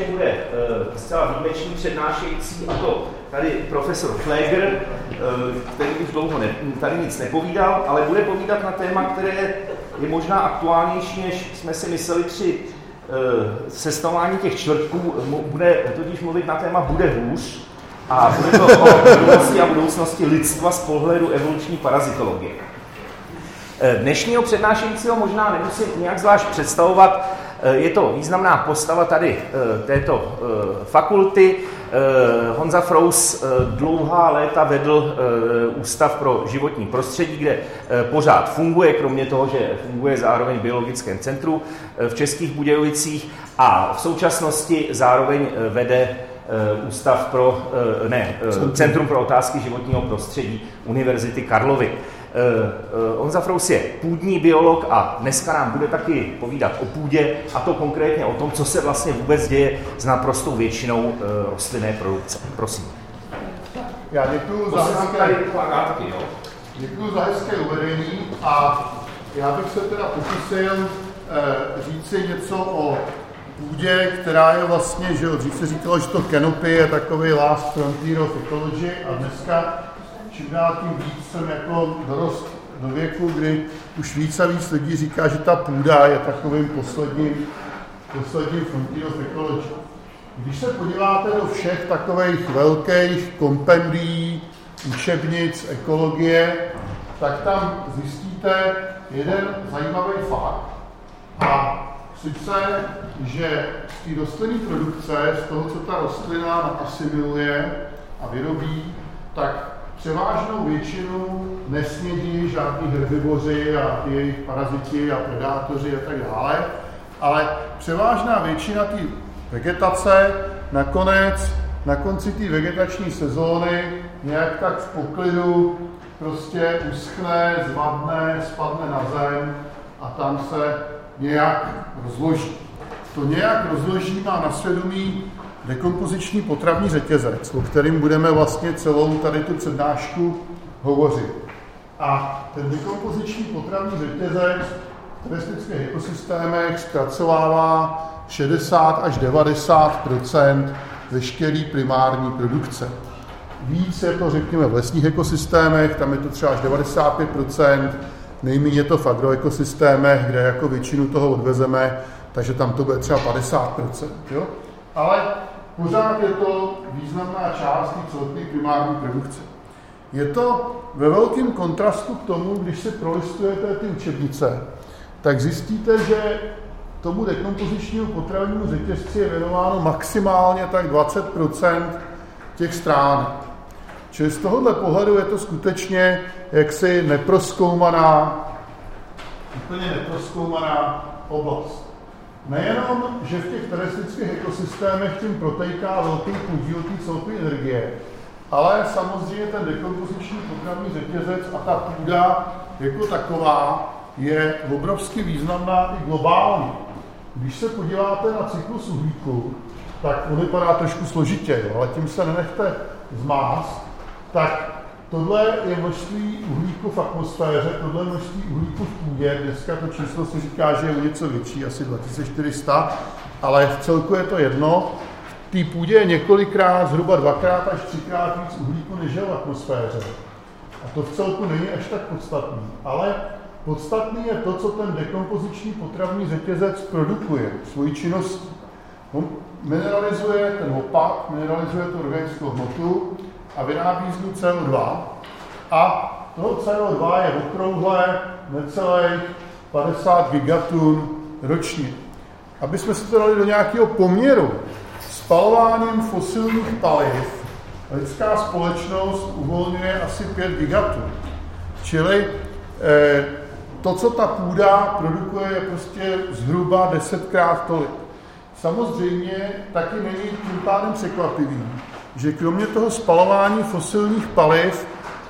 ještě bude uh, zcela výjimečný přednášející, a to tady profesor Fleger, uh, který už dlouho ne, tady nic nepovídal, ale bude povídat na téma, které je možná aktuálnější, než jsme si mysleli při uh, sestavování těch čtvrtků. Bude totiž mluvit na téma bude hůř a bude to o budoucnosti a budoucnosti lidstva z pohledu evoluční parazitologie. Dnešního přednášejícího možná nemusím nějak zvlášť představovat. Je to významná postava tady této fakulty. Honza Frous dlouhá léta vedl Ústav pro životní prostředí, kde pořád funguje, kromě toho, že funguje zároveň v Biologickém centru v Českých Budějovicích a v současnosti zároveň vede Ústav pro, ne, Centrum pro otázky životního prostředí Univerzity Karlovy. Honza Frous je půdní biolog a dneska nám bude taky povídat o půdě a to konkrétně o tom, co se vlastně vůbec děje s naprostou většinou rostlinné produkce. Prosím. Já děkuji za hezké, děkuji za hezké uvedení a já bych se teda pokusil eh, říct si něco o půdě, která je vlastně, že jo, dřív se říkalo, že to canopy je takový last frontier of ecology a dneska čím dál tím víc jsem jako dorost do věku, kdy už víc a víc lidí říká, že ta půda je takovým posledním, posledním frontier of. Když se podíváte do všech takových velkých kompendií, učebnic, ekologie, tak tam zjistíte jeden zajímavý fakt. A sice, že z té rostlinné produkce, z toho, co ta rostlina asimiluje a vyrobí, tak převážnou většinu nesnědí žádní herbivoři a jejich paraziti a predátoři a tak dále, ale převážná většina té vegetace nakonec na konci té vegetační sezóny nějak tak v poklidu prostě uschne, zvadne, spadne na zem a tam se nějak rozloží. To nějak rozloží má na svědomí dekompoziční potravní řetězec, o kterým budeme vlastně celou tady tu přednášku hovořit. A ten dekompoziční potravní řetězec v terrestrických ekosystémech zpracovává 60 až 90% veškerý primární produkce. Víc je to, řekněme, v lesních ekosystémech, tam je to třeba až 95% nejméně je to v agroekosystémech, kde jako většinu toho odvezeme, takže tam to bude třeba 50% jo? Ale pořád je to významná část celé primární produkce. Je to ve velkém kontrastu k tomu, když si prolistujete ty učebnice, tak zjistíte, že tomu dekompozičnímu potravnímu řetězci je věnováno maximálně tak 20% těch stránek. Čili z tohohle pohledu je to skutečně jaksi neproskoumaná, úplně neproskoumaná oblast. Nejenom, že v těch terestrických ekosystémech tím protejká velký podíl té celkové energie, ale samozřejmě ten dekompoziční potravní řetězec a ta půda jako taková je obrovsky významná i globálně. Když se podíváte na cyklus uhlíku, tak on vypadá trošku složitě, jo, ale tím se nenechte zmást, tak tohle je množství uhlíku v atmosféře, tohle množství uhlíku v půdě. Dneska to číslo se říká, že je o něco větší, asi 2400, ale v celku je to jedno. V té půdě je několikrát, zhruba dvakrát až třikrát víc uhlíku, než je v atmosféře. A to v celku není až tak podstatný. Ale podstatný je to, co ten dekompoziční potravní řetězec produkuje svojí činností. On mineralizuje ten opak, mineralizuje tu organickou hmotu, a vyrábí z ní CO2 a toho CO2 je okrouhle necelých 50 gigatun ročně. Aby jsme se to dali do nějakého poměru, spalováním fosilních paliv lidská společnost uvolňuje asi 5 gigatun. Čili eh, to, co ta půda produkuje, je prostě zhruba desetkrát tolik. Samozřejmě taky není tím pádem překvapivý, že kromě toho spalování fosilních paliv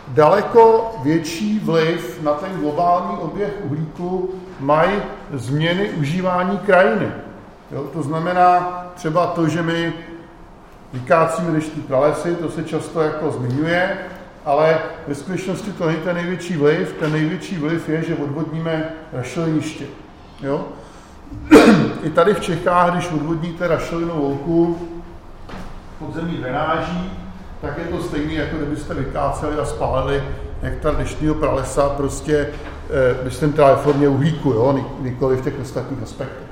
daleko větší vliv na ten globální oběh uhlíku mají změny užívání krajiny. Jo, to znamená třeba to, že my vykácíme deštní pralesy, to se často jako zmiňuje, ale ve skutečnosti to není ten největší vliv. Ten největší vliv je, že odvodníme rašeliniště. Jo? i tady v Čechách, když odvodníte rašelinou louku podzemní drenáží, tak je to stejné, jako kdybyste vykáceli a spálili hektar dnešního pralesa, prostě, eh, myslím teda ve formě uhlíku, jo, nikoli v těch ostatních aspektech.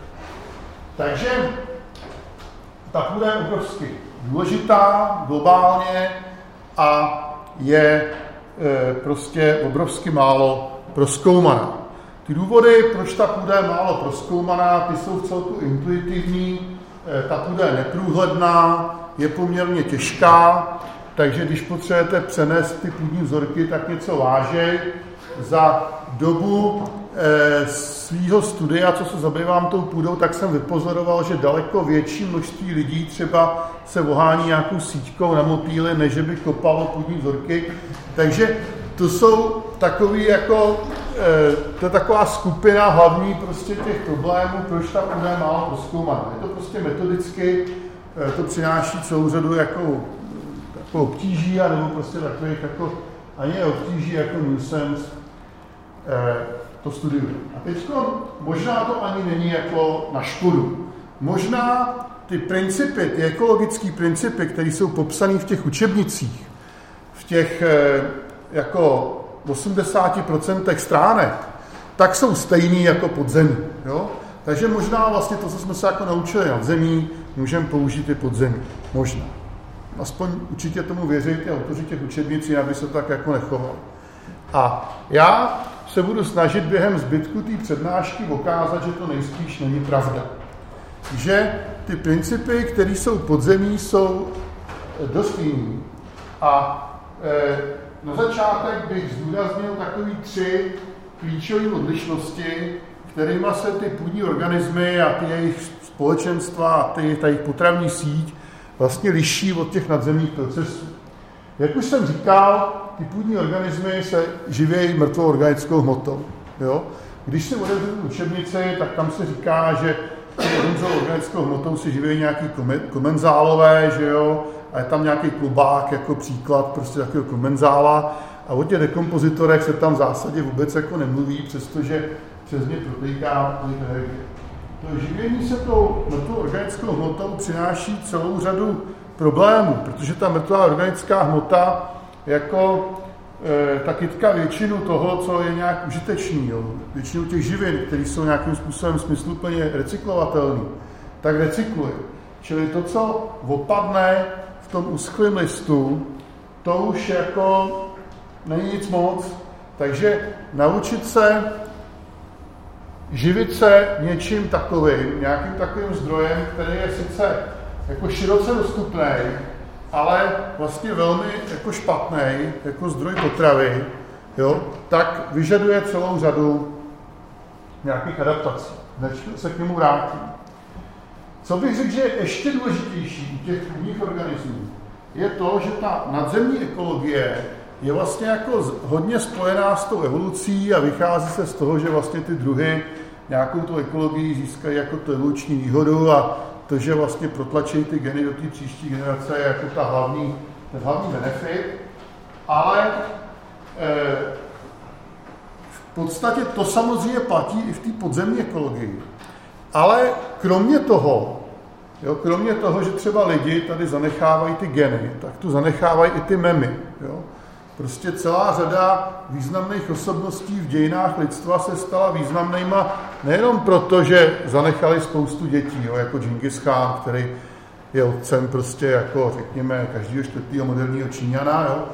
Takže ta půda je obrovsky důležitá globálně a je e, prostě obrovsky málo proskoumaná. Ty důvody, proč ta půda je málo proskoumaná, ty jsou v celku intuitivní. E, ta půda je neprůhledná, je poměrně těžká, takže když potřebujete přenést ty půdní vzorky, tak něco vážej. Za dobu e, svýho studia, co se zabývám tou půdou, tak jsem vypozoroval, že daleko větší množství lidí třeba se vohání nějakou síťkou na motýly, než by kopalo půdní vzorky. Takže to jsou takový jako, e, to je taková skupina hlavní prostě těch problémů, proč ta půda je málo proskoumaná. Je to prostě metodicky, to přináší celou řadu jako, jako obtíží, nebo prostě takových jako, ani obtíží jako nuisance, e, to studiují. A teď možná to ani není jako na škodu. Možná ty principy, ty ekologické principy, které jsou popsané v těch učebnicích, v těch eh, jako 80% stránek, tak jsou stejný jako pod zemí. Jo? Takže možná vlastně to, co jsme se jako naučili nad zemí, můžeme použít i pod zemí. Možná. Aspoň určitě tomu věří ty autoři těch učebnic, aby se tak jako nechoval. A já se budu snažit během zbytku té přednášky ukázat, že to nejspíš není pravda. Že ty principy, které jsou podzemí, jsou dost jiný. A e, na začátek bych zdůraznil takový tři klíčové odlišnosti, kterými se ty půdní organismy a ty jejich společenstva a ty, ta jejich potravní síť vlastně liší od těch nadzemních procesů. Jak už jsem říkal, ty půdní organismy se živějí mrtvou organickou hmotou. Jo? Když si odevřu učebnici, tak tam se říká, že mrtvou organickou hmotou si živějí nějaký komenzálové, že jo? a je tam nějaký klubák jako příklad prostě takového komenzála a o těch dekompozitorech se tam v zásadě vůbec jako nemluví, přestože přes ně protýká energie. To živění se tou mrtvou organickou hmotou přináší celou řadu problémů, protože ta mrtvá organická hmota jako e, ta kytka většinu toho, co je nějak užitečný, jo, většinu těch živin, které jsou nějakým způsobem smysluplně recyklovatelné, tak recykluje. Čili to, co opadne v tom uschlém listu, to už jako není nic moc. Takže naučit se živit se něčím takovým, nějakým takovým zdrojem, který je sice jako široce dostupný, ale vlastně velmi jako špatný, jako zdroj potravy, jo, tak vyžaduje celou řadu nějakých adaptací. Než se k němu vrátím. Co bych řekl, že je ještě důležitější u těch půdních organismů, je to, že ta nadzemní ekologie je vlastně jako hodně spojená s tou evolucí a vychází se z toho, že vlastně ty druhy nějakou tu ekologii získají jako tu evoluční výhodu a to, že vlastně protlačí ty geny do té příští generace, je jako ta hlavní, ten hlavní benefit, ale e, v podstatě to samozřejmě platí i v té podzemní ekologii. Ale kromě toho, jo, kromě toho, že třeba lidi tady zanechávají ty geny, tak tu zanechávají i ty memy. Jo. Prostě celá řada významných osobností v dějinách lidstva se stala významnýma nejenom proto, že zanechali spoustu dětí, jo, jako Genghis Khan, který je otcem prostě jako, řekněme, každého čtvrtého moderního Číňana, jo,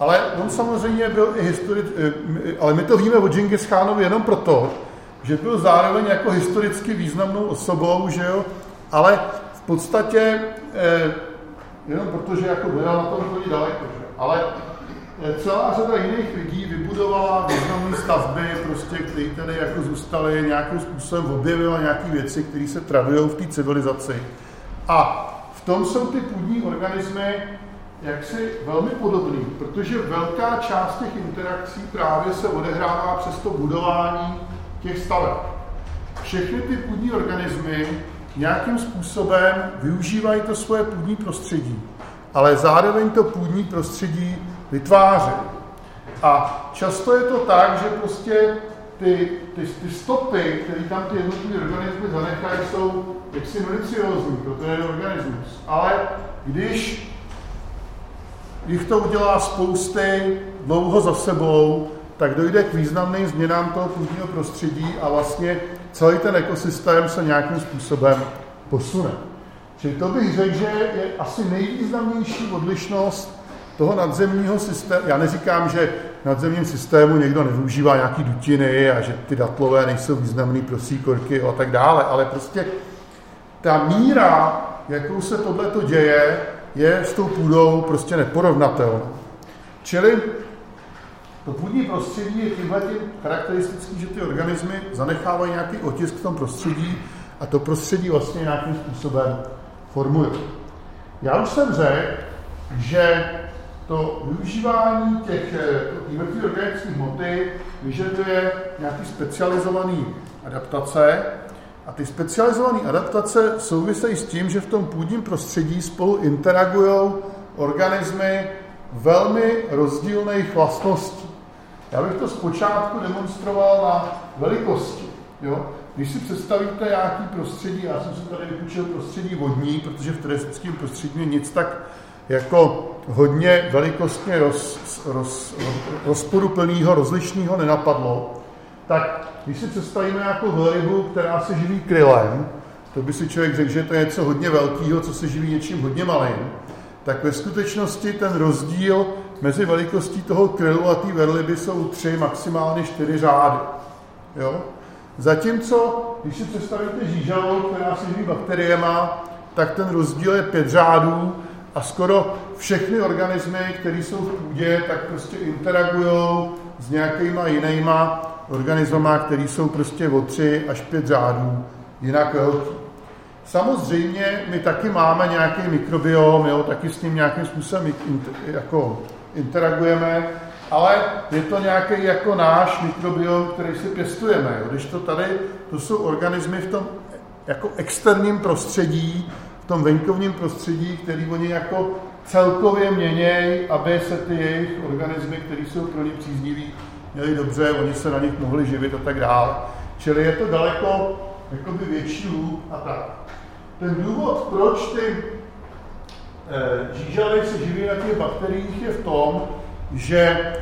ale on samozřejmě byl i historic, eh, ale my to víme o Genghis Khanovi jenom proto, že byl zároveň jako historicky významnou osobou, že jo, ale v podstatě eh, jenom protože jako byl na tom chodí daleko, že? ale Eh, celá řada jiných lidí vybudovala významné stavby, prostě, které tady jako zůstaly nějakým způsobem objevila nějaké věci, které se tradují v té civilizaci. A v tom jsou ty půdní organismy jaksi velmi podobný, protože velká část těch interakcí právě se odehrává přes to budování těch staveb. Všechny ty půdní organismy nějakým způsobem využívají to svoje půdní prostředí, ale zároveň to půdní prostředí vytvářejí. A často je to tak, že prostě ty, ty, ty stopy, které tam ty jednotlivé organismy zanechají, jsou jaksi miliciózní pro ten organismus. Ale když když to udělá spousty dlouho za sebou, tak dojde k významným změnám toho půdního prostředí a vlastně celý ten ekosystém se nějakým způsobem posune. Čili to bych řekl, že je asi nejvýznamnější odlišnost toho nadzemního systému. Já neříkám, že v nadzemním systému někdo nevyužívá nějaký dutiny a že ty datlové nejsou významný pro síkorky a tak dále, ale prostě ta míra, jakou se tohleto děje, je s tou půdou prostě neporovnatelná. Čili to půdní prostředí je tímhle tím charakteristický, že ty organismy zanechávají nějaký otisk v tom prostředí a to prostředí vlastně nějakým způsobem formuje. Já už jsem řekl, že to využívání těch jednotlivých organických hmoty vyžaduje nějaký specializovaný adaptace a ty specializované adaptace souvisejí s tím, že v tom půdním prostředí spolu interagují organismy velmi rozdílných vlastností. Já bych to zpočátku demonstroval na velikosti. Jo? Když si představíte nějaký prostředí, já jsem si tady vypůjčil prostředí vodní, protože v turistickém prostředí nic tak jako hodně velikostně roz, roz, rozporuplného, rozlišného nenapadlo, tak když si představíme nějakou velrybu, která se živí krylem, to by si člověk řekl, že to je něco hodně velkého, co se živí něčím hodně malým, tak ve skutečnosti ten rozdíl mezi velikostí toho krylu a té velryby jsou tři, maximálně čtyři řády. Jo? Zatímco, když si představíte žížalu, která se živí bakteriema, tak ten rozdíl je pět řádů a skoro všechny organismy, které jsou v půdě, tak prostě interagují s nějakýma jinýma organismama, které jsou prostě o tři až pět řádů jinak velký. Samozřejmě my taky máme nějaký mikrobiom, jo, taky s ním nějakým způsobem jako interagujeme, ale je to nějaký jako náš mikrobiom, který si pěstujeme. Jo. Když to tady, to jsou organismy v tom jako externím prostředí, tom venkovním prostředí, který oni jako celkově měnějí, aby se ty jejich organismy, které jsou pro ně příznivý, měli dobře, oni se na nich mohli živit a tak dále. Čili je to daleko jakoby větší lůb a tak. Ten důvod, proč ty e, žížaly se živí na těch bakteriích, je v tom, že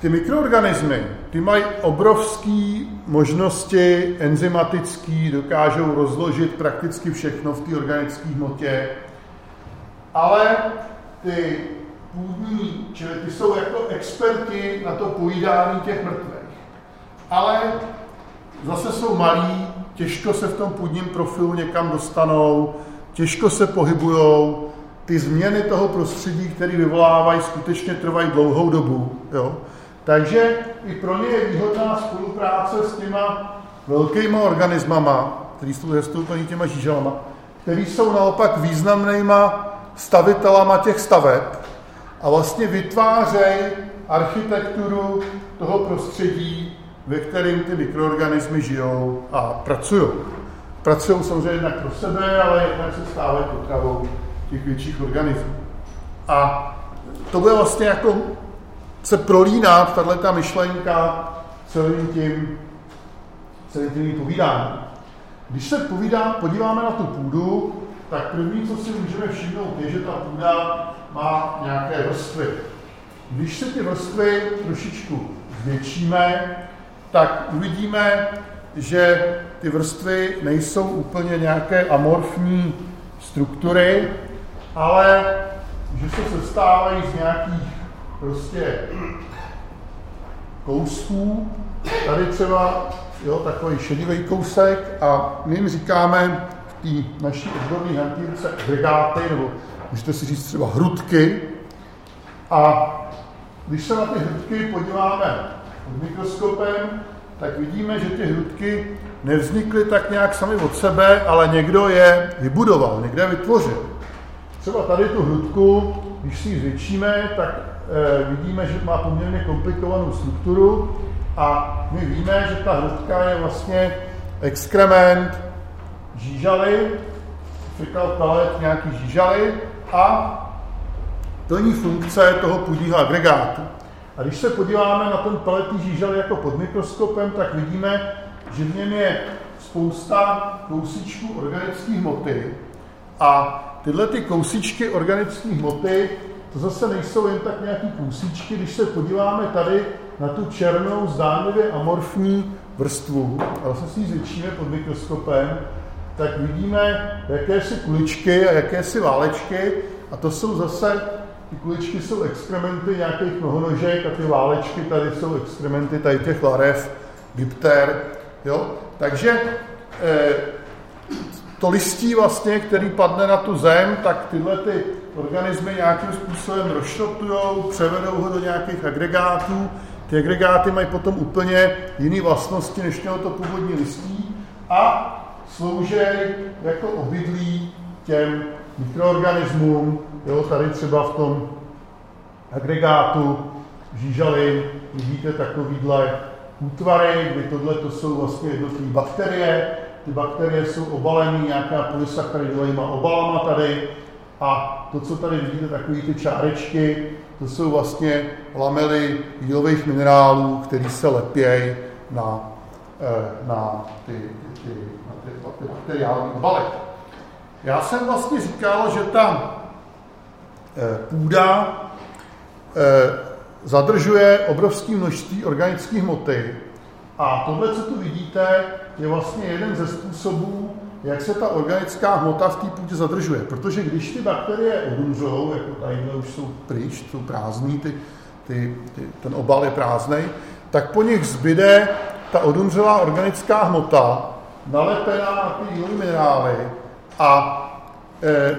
ty mikroorganismy, ty mají obrovské možnosti enzymatické, dokážou rozložit prakticky všechno v té organické hmotě, ale ty půdní, čili ty jsou jako experti na to pojídání těch mrtvých. Ale zase jsou malí, těžko se v tom půdním profilu někam dostanou, těžko se pohybují, ty změny toho prostředí, které vyvolávají, skutečně trvají dlouhou dobu. Jo? Takže i pro ně je výhodná spolupráce s těma velkýma organismama, který jsou zastoupení těma žíželama, který jsou naopak významnýma stavitelama těch staveb a vlastně vytvářejí architekturu toho prostředí, ve kterém ty mikroorganismy žijou a pracují. Pracují samozřejmě jednak pro sebe, ale jednak se stávají potravou těch větších organismů. A to bude vlastně jako se prolínat, tahle ta myšlenka celým tím, celým tím povídáním. Když se povídá, podíváme na tu půdu, tak první, co si můžeme všimnout, je, že ta půda má nějaké vrstvy. Když se ty vrstvy trošičku zvětšíme, tak uvidíme, že ty vrstvy nejsou úplně nějaké amorfní struktury, ale že se sestávají z nějakých prostě kousků. Tady třeba jo, takový šedivý kousek a my jim říkáme v té naší odborné hantýrce agregáty, nebo můžete si říct třeba hrudky. A když se na ty hrudky podíváme pod mikroskopem, tak vidíme, že ty hrudky nevznikly tak nějak sami od sebe, ale někdo je vybudoval, někde je vytvořil. Třeba tady tu hrudku, když si ji zvětšíme, tak vidíme, že má poměrně komplikovanou strukturu a my víme, že ta hrudka je vlastně exkrement žížaly, fecal pellet nějaký žížaly a plní funkce toho půdního agregátu. A když se podíváme na ten peletý žížel jako pod mikroskopem, tak vidíme, že v něm je spousta kousíčků organické hmoty a tyhle ty kousíčky organické hmoty, to zase nejsou jen tak nějaký kousíčky, když se podíváme tady na tu černou, zdánlivě amorfní vrstvu, a zase si ji zvětšíme pod mikroskopem, tak vidíme jakési kuličky a jakési válečky a to jsou zase, ty kuličky jsou exkrementy nějakých mnohonožek a ty válečky tady jsou exkrementy tady těch larev, dipter, jo. Takže eh, to listí vlastně, který padne na tu zem, tak tyhle ty organismy nějakým způsobem rozšrotujou, převedou ho do nějakých agregátů. Ty agregáty mají potom úplně jiné vlastnosti, než mělo to původní listí a slouží jako obydlí těm mikroorganismům. Jo, tady třeba v tom agregátu žížaly vidíte takovýhle útvary, kdy tohle to jsou vlastně jednotlivé bakterie. Ty bakterie jsou obalené nějaká polysacharidovými obalama tady a to, co tady vidíte, takové ty čárečky, to jsou vlastně lamely jílových minerálů, které se lepějí na, eh, na ty, ty, ty, na ty, ty bakteriální obaly. Já jsem vlastně říkal, že ta eh, půda eh, zadržuje obrovské množství organické hmoty a tohle, co tu vidíte, je vlastně jeden ze způsobů, jak se ta organická hmota v té půdě zadržuje. Protože když ty bakterie odumřou, jako tady už jsou pryč, jsou prázdný, ty, ty, ty, ten obal je prázdný, tak po nich zbyde ta odumřelá organická hmota, nalepená na ty jílové minerály a e,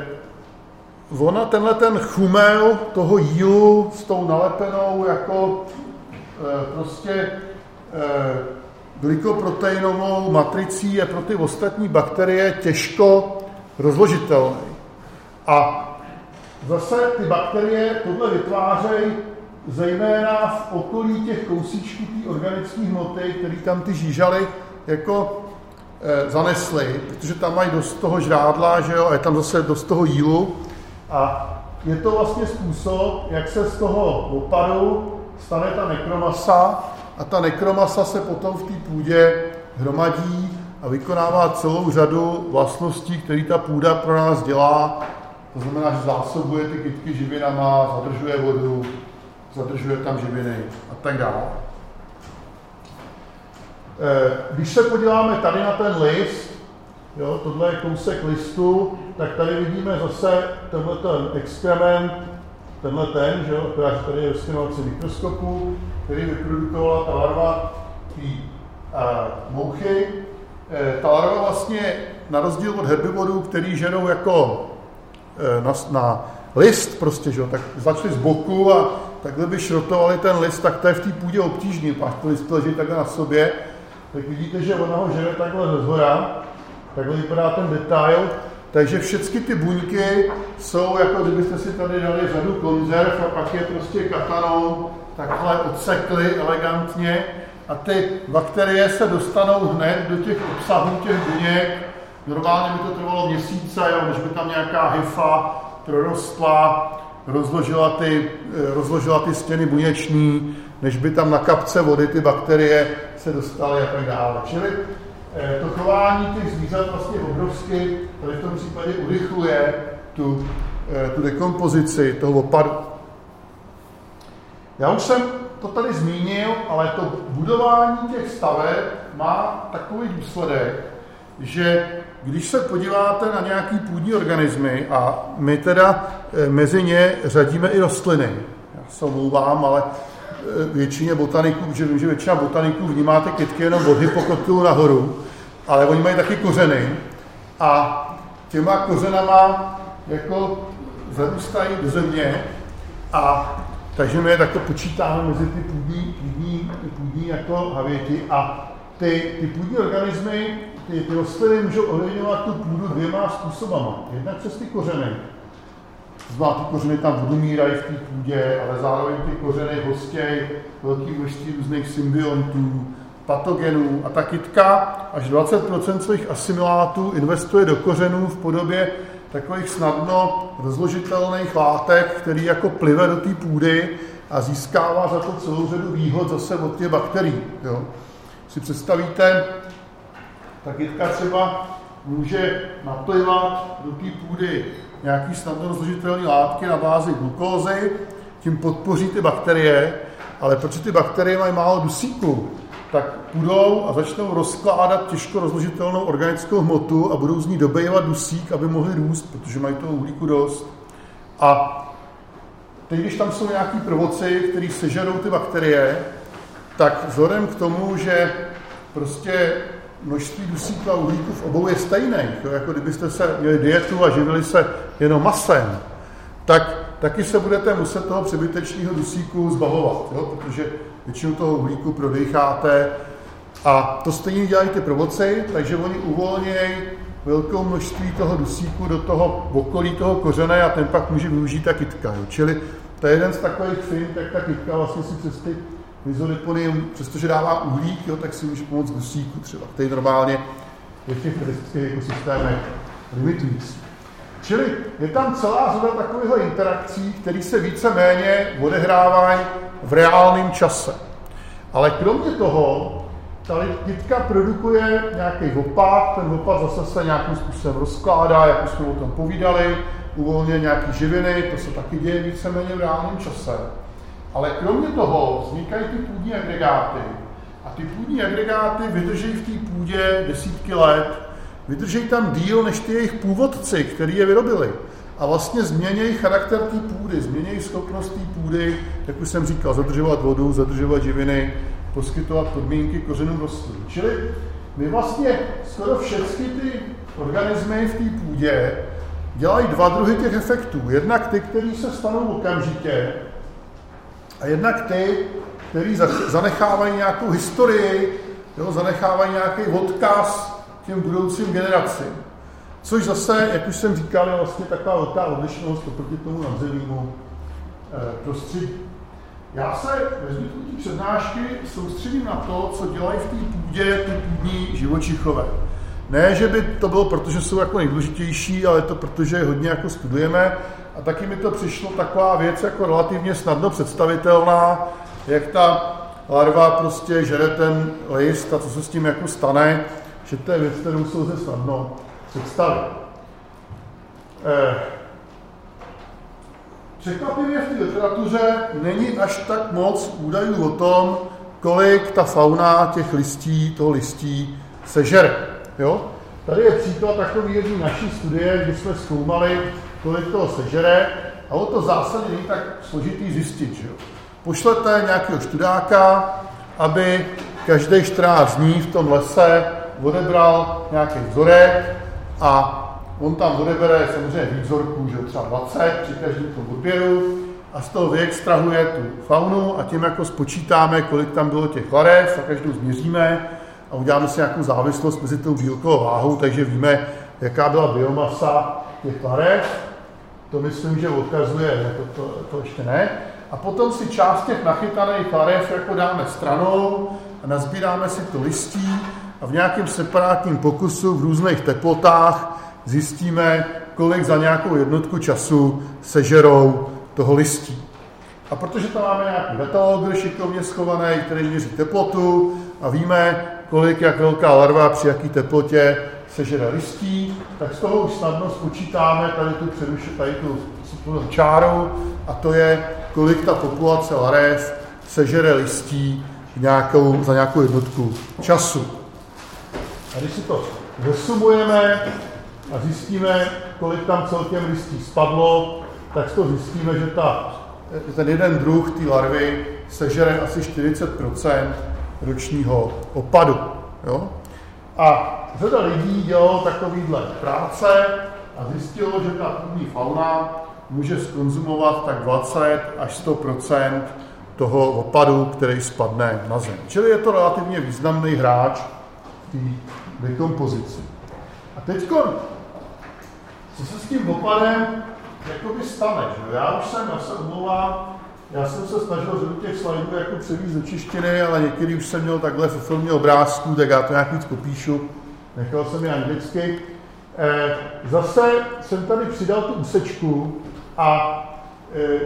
ona tenhle ten chumel toho jílu s tou nalepenou jako e, prostě e, glykoproteinovou matricí je pro ty ostatní bakterie těžko rozložitelný. A zase ty bakterie tohle vytvářejí zejména v okolí těch kousíčků té organické hmoty, které tam ty žížaly jako e, zanesly, protože tam mají dost toho žrádla, že jo, a je tam zase dost toho jílu. A je to vlastně způsob, jak se z toho opadu stane ta nekromasa a ta nekromasa se potom v té půdě hromadí a vykonává celou řadu vlastností, které ta půda pro nás dělá. To znamená, že zásobuje ty kytky živinama, zadržuje vodu, zadržuje tam živiny a tak dále. Eh, když se podíváme tady na ten list, jo, tohle je kousek listu, tak tady vidíme zase tenhle ten exkrement, tenhle ten, že jo, tady je v mikroskopu, který vyprodukovala ta larva té mouchy. E, ta larva vlastně, na rozdíl od herbivorů, který ženou jako e, na, na list prostě, že tak začali z boku a takhle by šrotovali ten list, tak to je v té půdě obtížný, pak to list leží takhle na sobě, tak vidíte, že ona ho žene takhle ze zhora, takhle vypadá ten detail, takže všechny ty buňky jsou, jako kdybyste si tady dali řadu konzerv a pak je prostě katanou takhle odsekli elegantně a ty bakterie se dostanou hned do těch obsahů těch buněk. Normálně by to trvalo měsíce, jo, než by tam nějaká hyfa prorostla, rozložila ty, eh, rozložila ty stěny buněční, než by tam na kapce vody ty bakterie se dostaly a tak dále. Čili eh, to chování těch zvířat vlastně obrovsky, tady v tom případě urychluje tu, eh, tu dekompozici toho opadu. Já už jsem to tady zmínil, ale to budování těch staveb má takový důsledek, že když se podíváte na nějaký půdní organismy, a my teda eh, mezi ně řadíme i rostliny, já se omlouvám, ale eh, většině botaniků, že vím, že většina botaniků vnímáte kytky jenom od hypokotylu nahoru, ale oni mají taky kořeny. A těma kořenama jako zarůstají do země a takže my je takto počítáme mezi ty půdní, půdní, ty půdní jako havěti a ty, ty půdní organismy, ty, ty rostliny můžou ovlivňovat tu půdu dvěma způsobama. Jednak přes ty kořeny. Znamená, ty kořeny tam odumírají v té půdě, ale zároveň ty kořeny hostějí velký množství různých symbiontů, patogenů a ta kytka až 20% svých asimilátů investuje do kořenů v podobě takových snadno rozložitelných látek, který jako plive do té půdy a získává za to celou řadu výhod zase od těch bakterií. Jo. Si představíte, tak kytka třeba může naplivat do té půdy nějaký snadno rozložitelné látky na bázi glukózy, tím podpoří ty bakterie, ale protože ty bakterie mají málo dusíku, tak půjdou a začnou rozkládat těžko rozložitelnou organickou hmotu a budou z ní dobejovat dusík, aby mohli růst, protože mají toho uhlíku dost. A teď, když tam jsou nějaký prvoci, který sežerou ty bakterie, tak vzhledem k tomu, že prostě množství dusíku a uhlíku v obou je stejné, jako kdybyste se měli dietu a živili se jenom masem, tak taky se budete muset toho přebytečného dusíku zbavovat, jo? protože většinu toho uhlíku prodecháte a to stejně dělají ty provoci, takže oni uvolnějí velkou množství toho dusíku do toho okolí toho kořene a ten pak může využít ta kytka. Jo? Čili to je jeden z takových fin, tak ta kytka vlastně si přes ty Vizoliponium, přestože dává uhlík, jo, tak si může pomoct dusíku třeba, který normálně je v těch teroristických ekosystémech limitující. Čili je tam celá řada takovýchhle interakcí, které se více-méně odehrávají v reálném čase. Ale kromě toho, ta kytka produkuje nějaký opat, ten opat zase se nějakým způsobem rozkládá, jak jsme o tom povídali, uvolňuje nějaké živiny, to se taky děje víceméně v reálném čase. Ale kromě toho vznikají ty půdní agregáty. A ty půdní agregáty vydrží v té půdě desítky let, vydrží tam díl než ty jejich původci, který je vyrobili. A vlastně změnějí charakter té půdy, změnějí schopnost té půdy, jak už jsem říkal, zadržovat vodu, zadržovat živiny, poskytovat podmínky kořenům rostlin. Čili my vlastně skoro všechny ty organismy v té půdě dělají dva druhy těch efektů. Jednak ty, které se stanou okamžitě, a jednak ty, který zanechávají nějakou historii, jo, zanechávají nějaký odkaz těm budoucím generacím. Což zase, jak už jsem říkal, je vlastně taková velká odlišnost oproti tomu nadzemnímu eh, prostředí. Já se ve zbytku přednášky soustředím na to, co dělají v té půdě ty půdní živočichové. Ne, že by to bylo proto, že jsou jako nejdůležitější, ale to proto, že hodně jako studujeme a taky mi to přišlo taková věc jako relativně snadno představitelná, jak ta larva prostě žere ten list a co se s tím jako stane, že to je věc, kterou se snadno představit. Eh, překvapivě v té literatuře není až tak moc údajů o tom, kolik ta fauna těch listí, toho listí sežere. Jo? Tady je příklad takový jedný naší studie, kdy jsme zkoumali kolik toho sežere a o to zásadně není tak složitý zjistit. Že jo? Pošlete nějakého študáka, aby každý 14 dní v tom lese odebral nějaký vzorek a on tam odebere samozřejmě víc vzorků, že třeba 20 při každém tom odběru a z toho vyextrahuje tu faunu a tím jako spočítáme, kolik tam bylo těch larev a každou změříme a uděláme si nějakou závislost mezi tou bílkovou váhou, takže víme, jaká byla biomasa těch larev to myslím, že odkazuje, to, to, to ještě ne. A potom si část těch nachytaných larev jako dáme stranou a nazbíráme si to listí a v nějakém separátním pokusu v různých teplotách zjistíme, kolik za nějakou jednotku času sežerou toho listí. A protože tam máme nějaký datalog šikovně schovaný, který měří teplotu a víme, kolik, jak velká larva při jaký teplotě sežere listí, tak z toho už snadno spočítáme tady tu, přeruši, tady tu, tu čáru a to je, kolik ta populace larev sežere listí nějakou, za nějakou jednotku času. A když si to resumujeme a zjistíme, kolik tam celkem listí spadlo, tak toho zjistíme, že ta, ten jeden druh té larvy sežere asi 40% ročního opadu. Jo? A řada lidí dělalo takovýhle práce a zjistilo, že ta půdní fauna může skonzumovat tak 20 až 100% toho opadu, který spadne na zem. Čili je to relativně významný hráč v té dekompozici. A teď, co se s tím opadem jakoby stane? Že? Já už jsem, já se omlouvám, já jsem se snažil řadu těch slajdů jako převízt do češtiny, ale některý už jsem měl takhle v filmě obrázků, tak já to nějak víc popíšu. Nechal jsem je anglicky. Eh, zase jsem tady přidal tu úsečku a eh,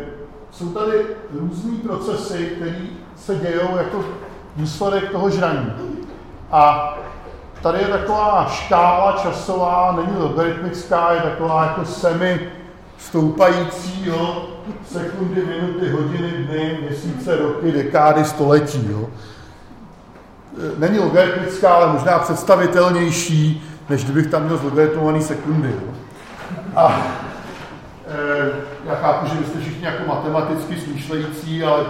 jsou tady různé procesy, které se dějou jako výsledek toho žraní. A tady je taková škála časová, není logaritmická, je taková jako semi stoupající, jo, sekundy, minuty, hodiny, dny, měsíce, roky, dekády, století. Jo. Není logaritmická, ale možná představitelnější, než kdybych tam měl zlogaritmovaný sekundy. Jo. A e, já chápu, že vy jste všichni jako matematicky smýšlející, ale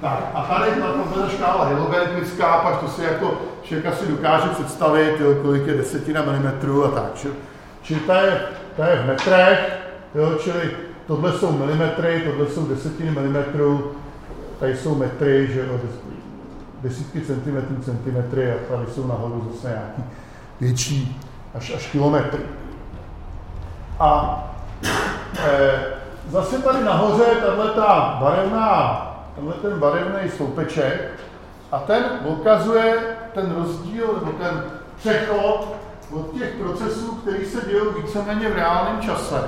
tak, a tady na tomhle škála je logaritmická, pak to si jako člověk asi dokáže představit, jo, kolik je desetina milimetrů a tak. Čili ta je, ta je v metrech, jo, čili tohle jsou milimetry, tohle jsou desetiny milimetrů, tady jsou metry, že jo, desítky centimetrů, centimetry a tady jsou nahoru zase nějaký větší, až, až kilometry. A e, zase tady nahoře tahle ta barevná, tenhle ten barevný sloupeček a ten ukazuje ten rozdíl nebo ten přechod od těch procesů, které se dějí víceméně v reálném čase.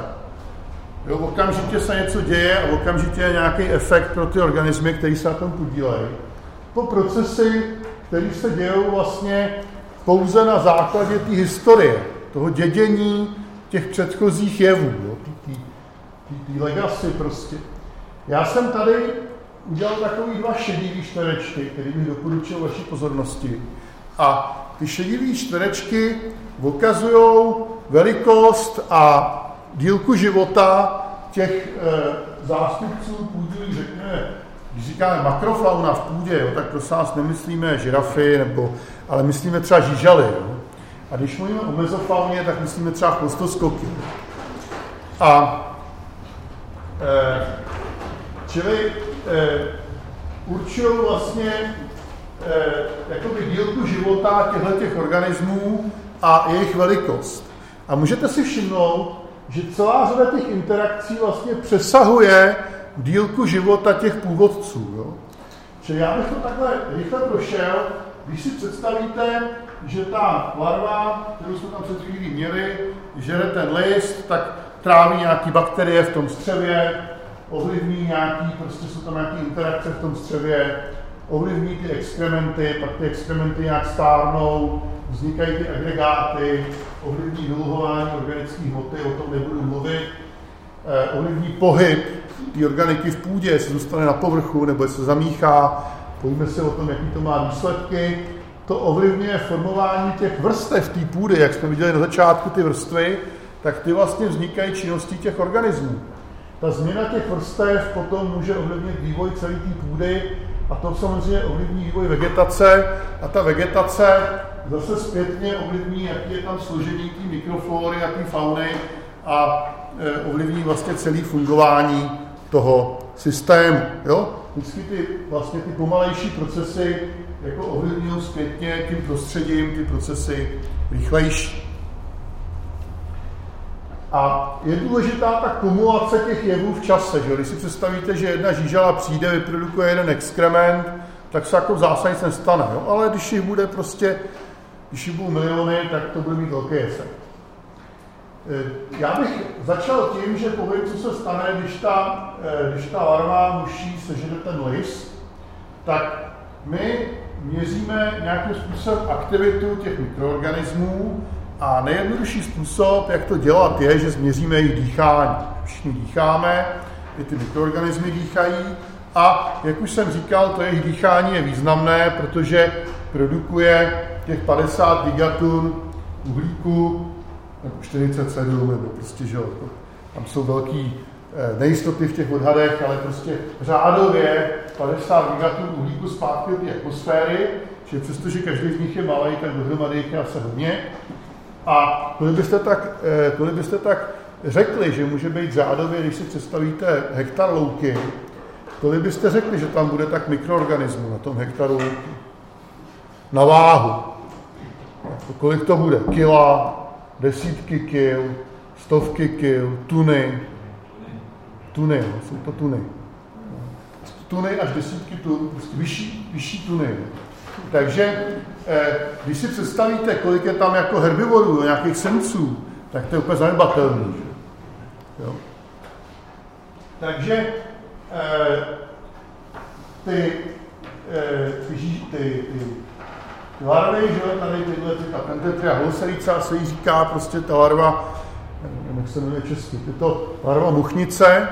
Jo, okamžitě se něco děje a okamžitě je nějaký efekt pro ty organismy, které se na tom podílejí. Po procesy, které se dějí vlastně pouze na základě té historie, toho dědění těch předchozích jevů, té legacy prostě. Já jsem tady udělal takový dva šedivý čtverečky, který bych doporučil vaší pozornosti. A ty šedivé čtverečky ukazují velikost a dílku života těch e, zástupců půdy, řekněme, když říkáme makrofauna v půdě, jo, tak prosím nás nemyslíme žirafy, nebo, ale myslíme třeba žížaly. Jo. A když mluvíme o mezofauně, tak myslíme třeba chvostoskoky. A e, čili určují vlastně e, jakoby dílku života těchto těch organismů a jejich velikost. A můžete si všimnout, že celá řada těch interakcí vlastně přesahuje dílku života těch původců. Jo? Čili já bych to takhle rychle prošel, když si představíte, že ta larva, kterou jsme tam před chvílí měli, žere ten list, tak tráví nějaký bakterie v tom střevě, ovlivní nějaký, prostě jsou tam nějaké interakce v tom střevě, ovlivní ty exkrementy, pak ty exkrementy nějak stárnou, vznikají ty agregáty, ovlivní vyluhování organické hmoty, o tom nebudu mluvit, eh, ovlivní pohyb té organiky v půdě, jestli zůstane na povrchu nebo se zamíchá, povíme si o tom, jaký to má výsledky. To ovlivňuje formování těch vrstev té půdy, jak jsme viděli na začátku ty vrstvy, tak ty vlastně vznikají činností těch organismů. Ta změna těch vrstev potom může ovlivnit vývoj celé té půdy a to samozřejmě ovlivní vývoj vegetace a ta vegetace zase zpětně ovlivní, jaký je tam složení té mikroflory a té fauny a e, ovlivní vlastně celé fungování toho systému. Jo? Vždycky ty, vlastně ty pomalejší procesy jako ovlivňují zpětně tím prostředím ty procesy rychlejší. A je důležitá ta kumulace těch jevů v čase. Že? Když si představíte, že jedna žížala přijde, vyprodukuje jeden exkrement, tak se jako v zásadě nestane. Jo? Ale když jich bude prostě když jich budou miliony, tak to bude mít velký efekt. Eh, já bych začal tím, že povím, co se stane, když ta, eh, když ta larva muší sežene ten list, tak my měříme nějakým způsobem aktivitu těch mikroorganismů a nejjednodušší způsob, jak to dělat, je, že změříme jejich dýchání. Všichni dýcháme, i ty mikroorganismy dýchají a, jak už jsem říkal, to jejich dýchání je významné, protože produkuje těch 50 gigatun uhlíku, nebo 47, nebo prostě, že tam jsou velký eh, nejistoty v těch odhadech, ale prostě řádově 50 gigatun uhlíku zpátky do atmosféry, že přestože každý z nich je malý, tak dohromady jich je asi hodně. A kolik byste tak, eh, kolik byste tak řekli, že může být řádově, když si představíte hektar louky, kolik byste řekli, že tam bude tak mikroorganismů na tom hektaru na váhu? kolik to bude? Kila, desítky kil, stovky kil, tuny. Tuny, jsou to tuny. Tuny až desítky tun, prostě vyšší, vyšší tuny. Takže eh, když si představíte, kolik je tam jako herbivorů, nějakých semců, tak to je úplně zanedbatelný. Takže eh, ty, eh, ty, ty, ty, ty larvy, že tady tyhle, ty, ta pentetria holoserica se jí říká prostě ta larva, nevím, jak se jmenuje česky, je to larva muchnice,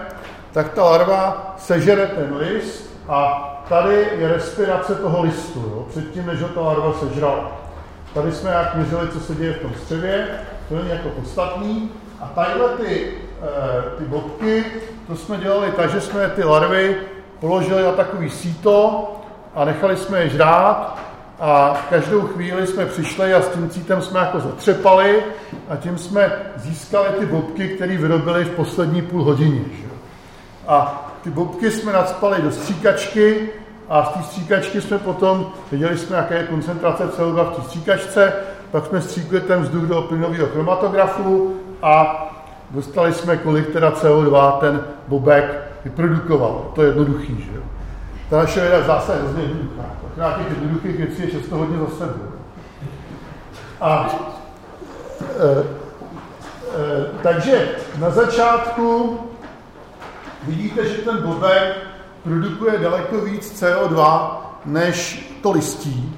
tak ta larva sežere ten list a tady je respirace toho listu, jo, předtím, než ho ta larva sežrala. Tady jsme jak měřili, co se děje v tom střevě, to není jako podstatný. A tadyhle ty, e, ty bobky, to jsme dělali tak, že jsme ty larvy položili na takový síto a nechali jsme je žrát a každou chvíli jsme přišli a s tím cítem jsme jako zatřepali a tím jsme získali ty bobky, které vyrobili v poslední půl hodině. Že? A ty bobky jsme nadspali do stříkačky a z té stříkačky jsme potom, viděli jsme, jaké je koncentrace CO2 v té stříkačce, pak jsme stříkli ten vzduch do plynového chromatografu a dostali jsme, kolik teda CO2 ten bobek vyprodukoval. To je jednoduchý, že jo. Ta naše věda je zase hrozně jednoduchá. Taková těch jednoduchých věcí je často hodně za sebou. A e, e, takže na začátku vidíte, že ten bobek produkuje daleko víc CO2 než to listí,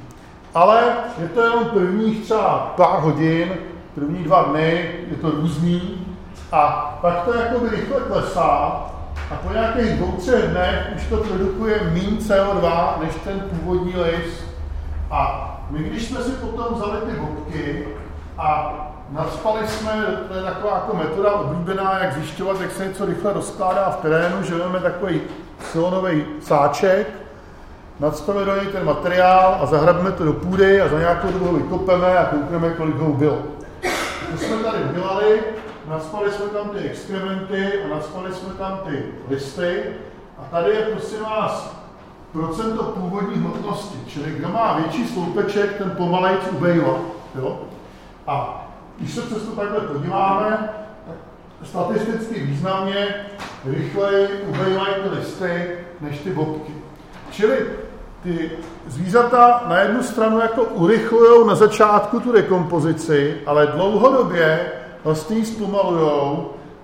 ale je to jenom prvních třeba pár hodin, první dva dny, je to různý a pak to jakoby rychle klesá a po nějakých dvou, třech dnech už to produkuje méně CO2 než ten původní list. A my, když jsme si potom vzali ty bobky a Nadspali jsme, to je taková jako metoda oblíbená, jak zjišťovat, jak se něco rychle rozkládá v terénu, že máme takový silonový sáček, nadspeme do něj ten materiál a zahrabeme to do půdy a za nějakou dobu ho vykopeme a koukneme, kolik ho bylo. To jsme tady udělali, nadspali jsme tam ty exkrementy a nadspali jsme tam ty listy a tady je prosím vás procento původní hmotnosti, čili kdo má větší sloupeček, ten pomalejc ubejva. Jo? A když se přesto takhle podíváme, statisticky významně rychleji ubejvají ty listy než ty bobky. Čili ty zvířata na jednu stranu jako urychlují na začátku tu dekompozici, ale dlouhodobě vlastně ji zpomalují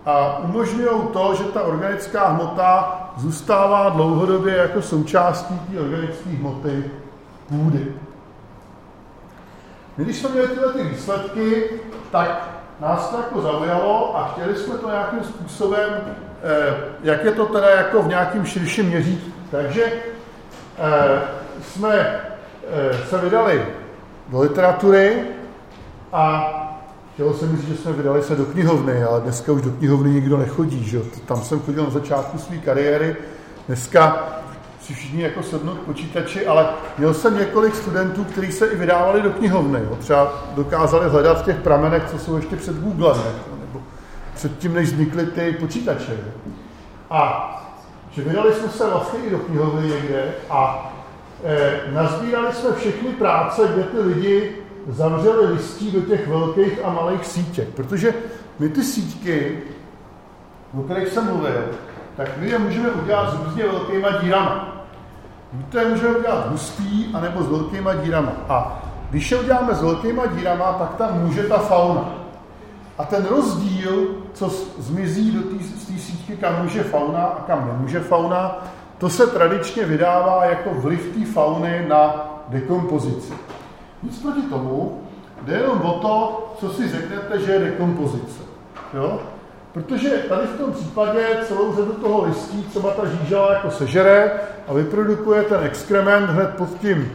a umožňují to, že ta organická hmota zůstává dlouhodobě jako součástí té organické hmoty půdy. Když jsme měli tyhle ty výsledky, tak nás to jako zaujalo a chtěli jsme to nějakým způsobem, eh, jak je to teda jako v nějakým širším měřítku. Takže eh, jsme eh, se vydali do literatury a chtělo se mi říct, že jsme vydali se do knihovny, ale dneska už do knihovny nikdo nechodí. Že? Tam jsem chodil na začátku své kariéry, dneska si všichni jako sednout k počítači, ale měl jsem několik studentů, kteří se i vydávali do knihovny. Jo. Třeba dokázali hledat v těch pramenech, co jsou ještě před Googlem, jako, nebo předtím, než vznikly ty počítače. Jo. A že vydali jsme se vlastně i do knihovny někde a e, nazbírali jsme všechny práce, kde ty lidi zavřeli listí do těch velkých a malých sítěk. Protože my ty sítky, o kterých jsem mluvil, tak my je můžeme udělat s různě velkými dírama. Je můžeme udělat hustý, anebo s velkýma dírama. A když je uděláme s velkýma dírama, tak tam může ta fauna. A ten rozdíl, co zmizí do té sítky, kam může fauna a kam nemůže fauna, to se tradičně vydává jako vliv té fauny na dekompozici. Nic proti tomu, jde jenom o to, co si řeknete, že je dekompozice. Jo? Protože tady v tom případě celou řadu toho listí třeba ta žížala jako sežere a vyprodukuje ten exkrement hned pod, tím,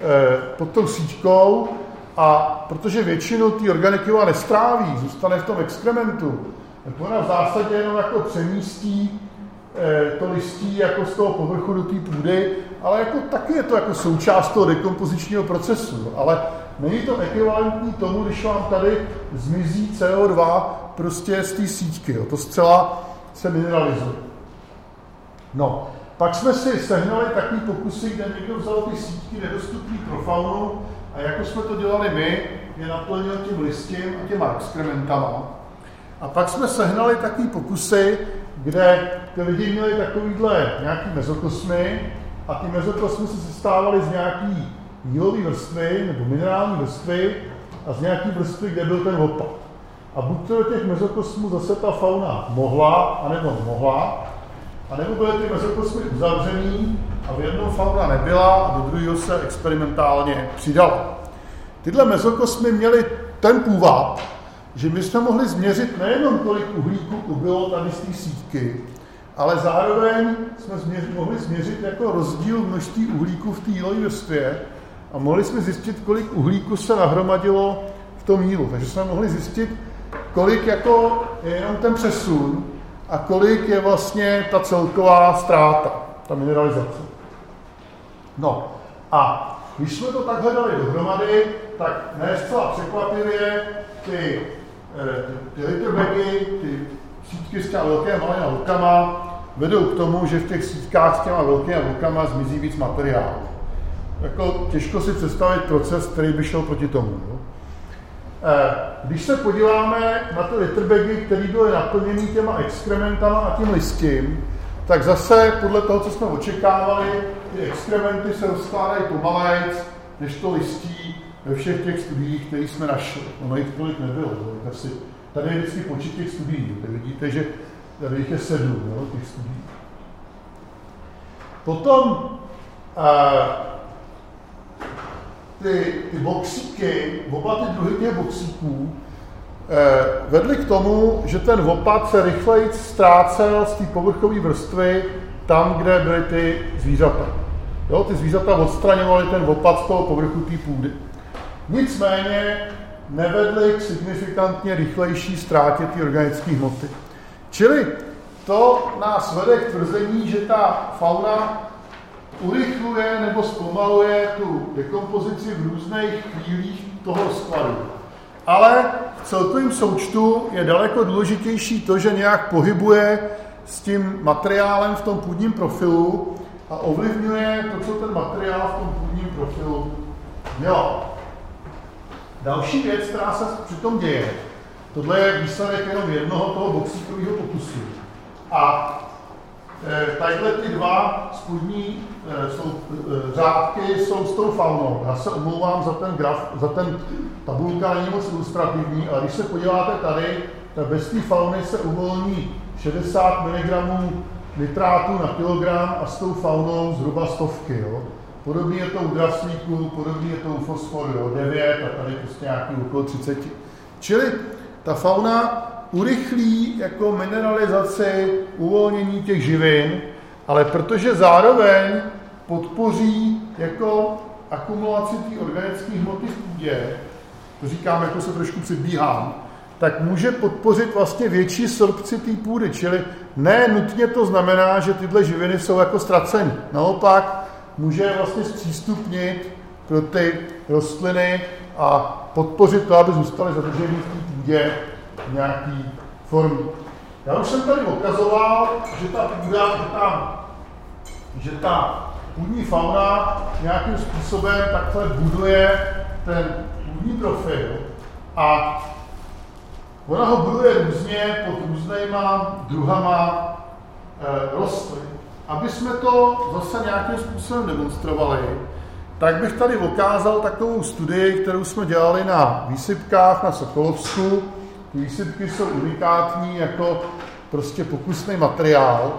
eh, pod tou síťkou a protože většinu té organiky ona nestráví, zůstane v tom exkrementu, tak ona v zásadě jenom jako přemístí eh, to listí jako z toho povrchu do té půdy, ale jako taky je to jako součást toho dekompozičního procesu. Ale není to ekvivalentní tomu, když vám tady zmizí CO2 prostě z té síťky. Jo. To zcela se mineralizuje. No, pak jsme si sehnali takový pokusy, kde někdo vzal ty síťky nedostupné pro faunu a jako jsme to dělali my, je naplnil tím listím a těma exkrementama. A pak jsme sehnali takový pokusy, kde ty lidi měli takovýhle nějaký mezokosmy a ty mezokosmy se sestávaly z nějaký jílové vrstvy nebo minerální vrstvy a z nějaký vrstvy, kde byl ten opak. A buď to do těch mezokosmů zase ta fauna mohla, anebo mohla. a nebo byly ty mezokosmy uzavřený a v jednom fauna nebyla a do druhého se experimentálně přidala. Tyhle mezokosmy měly ten půvab, že my jsme mohli změřit nejenom kolik uhlíku ubylo tady z té sítky, ale zároveň jsme změřit, mohli změřit jako rozdíl množství uhlíku v té jílové vrstvě a mohli jsme zjistit, kolik uhlíku se nahromadilo v tom jílu. Takže jsme mohli zjistit, kolik jako je jenom ten přesun a kolik je vlastně ta celková ztráta, ta mineralizace. No a když jsme to takhle dali dohromady, tak ne zcela překvapivě ty, eh, ty, literbagy, ty sítky s těma velkými malými vedou k tomu, že v těch sítkách s těma velkými vlkama zmizí víc materiálu. Jako těžko si představit proces, který by šel proti tomu. No? Když se podíváme na ty litterbagy, které byly naplněny těma exkrementama a tím listím, tak zase podle toho, co jsme očekávali, ty exkrementy se rozkládají pomalejc, než to listí ve všech těch studiích, které jsme našli. Ono jich tolik nebylo. Tak si, tady je vždycky počet těch studií. Tady vidíte, že tady jich je sedm, jo, těch studií. Potom uh, ty, ty boxíky, oba ty druhy těch boxíků, eh, vedly k tomu, že ten opad se rychleji ztrácel z té povrchové vrstvy tam, kde byly ty zvířata. Jo, ty zvířata odstraňovaly ten opad z toho povrchu té půdy. Nicméně nevedly k signifikantně rychlejší ztrátě té organické hmoty. Čili to nás vede k tvrzení, že ta fauna urychluje nebo zpomaluje tu dekompozici v různých chvílích toho skladu. Ale v celkovém součtu je daleko důležitější to, že nějak pohybuje s tím materiálem v tom půdním profilu a ovlivňuje to, co ten materiál v tom půdním profilu dělá. Další věc, která se přitom děje, tohle je výsledek jenom jednoho toho boxíkového pokusu. A e, tadyhle ty dva spodní e, jsou, e, řádky jsou s tou faunou. Já se omlouvám za ten graf, za ten tabulka není moc ilustrativní, ale když se podíváte tady, tak bez té fauny se uvolní 60 mg nitrátu na kilogram a s tou faunou zhruba stovky. Jo. Podobně je to u draslíku, podobně je to u fosforu, jo, 9 a tady prostě nějaký okolo 30. Čili ta fauna urychlí jako mineralizaci, uvolnění těch živin, ale protože zároveň podpoří jako akumulaci té organické hmoty v půdě, to říkám, jako se trošku předbíhám, tak může podpořit vlastně větší sorpci té půdy, čili ne nutně to znamená, že tyhle živiny jsou jako ztraceny. Naopak může vlastně zpřístupnit pro ty rostliny a podpořit to, aby zůstaly zadrženy v té půdě v nějaký formě. Já už jsem tady ukazoval, že ta půda, že ta, že ta půdní fauna nějakým způsobem takhle buduje ten půdní profil a Ona ho buduje různě pod různýma druhama e, rostlin. Aby jsme to zase nějakým způsobem demonstrovali, tak bych tady ukázal takovou studii, kterou jsme dělali na výsypkách na Sokolovsku. Ty výsypky jsou unikátní jako prostě pokusný materiál.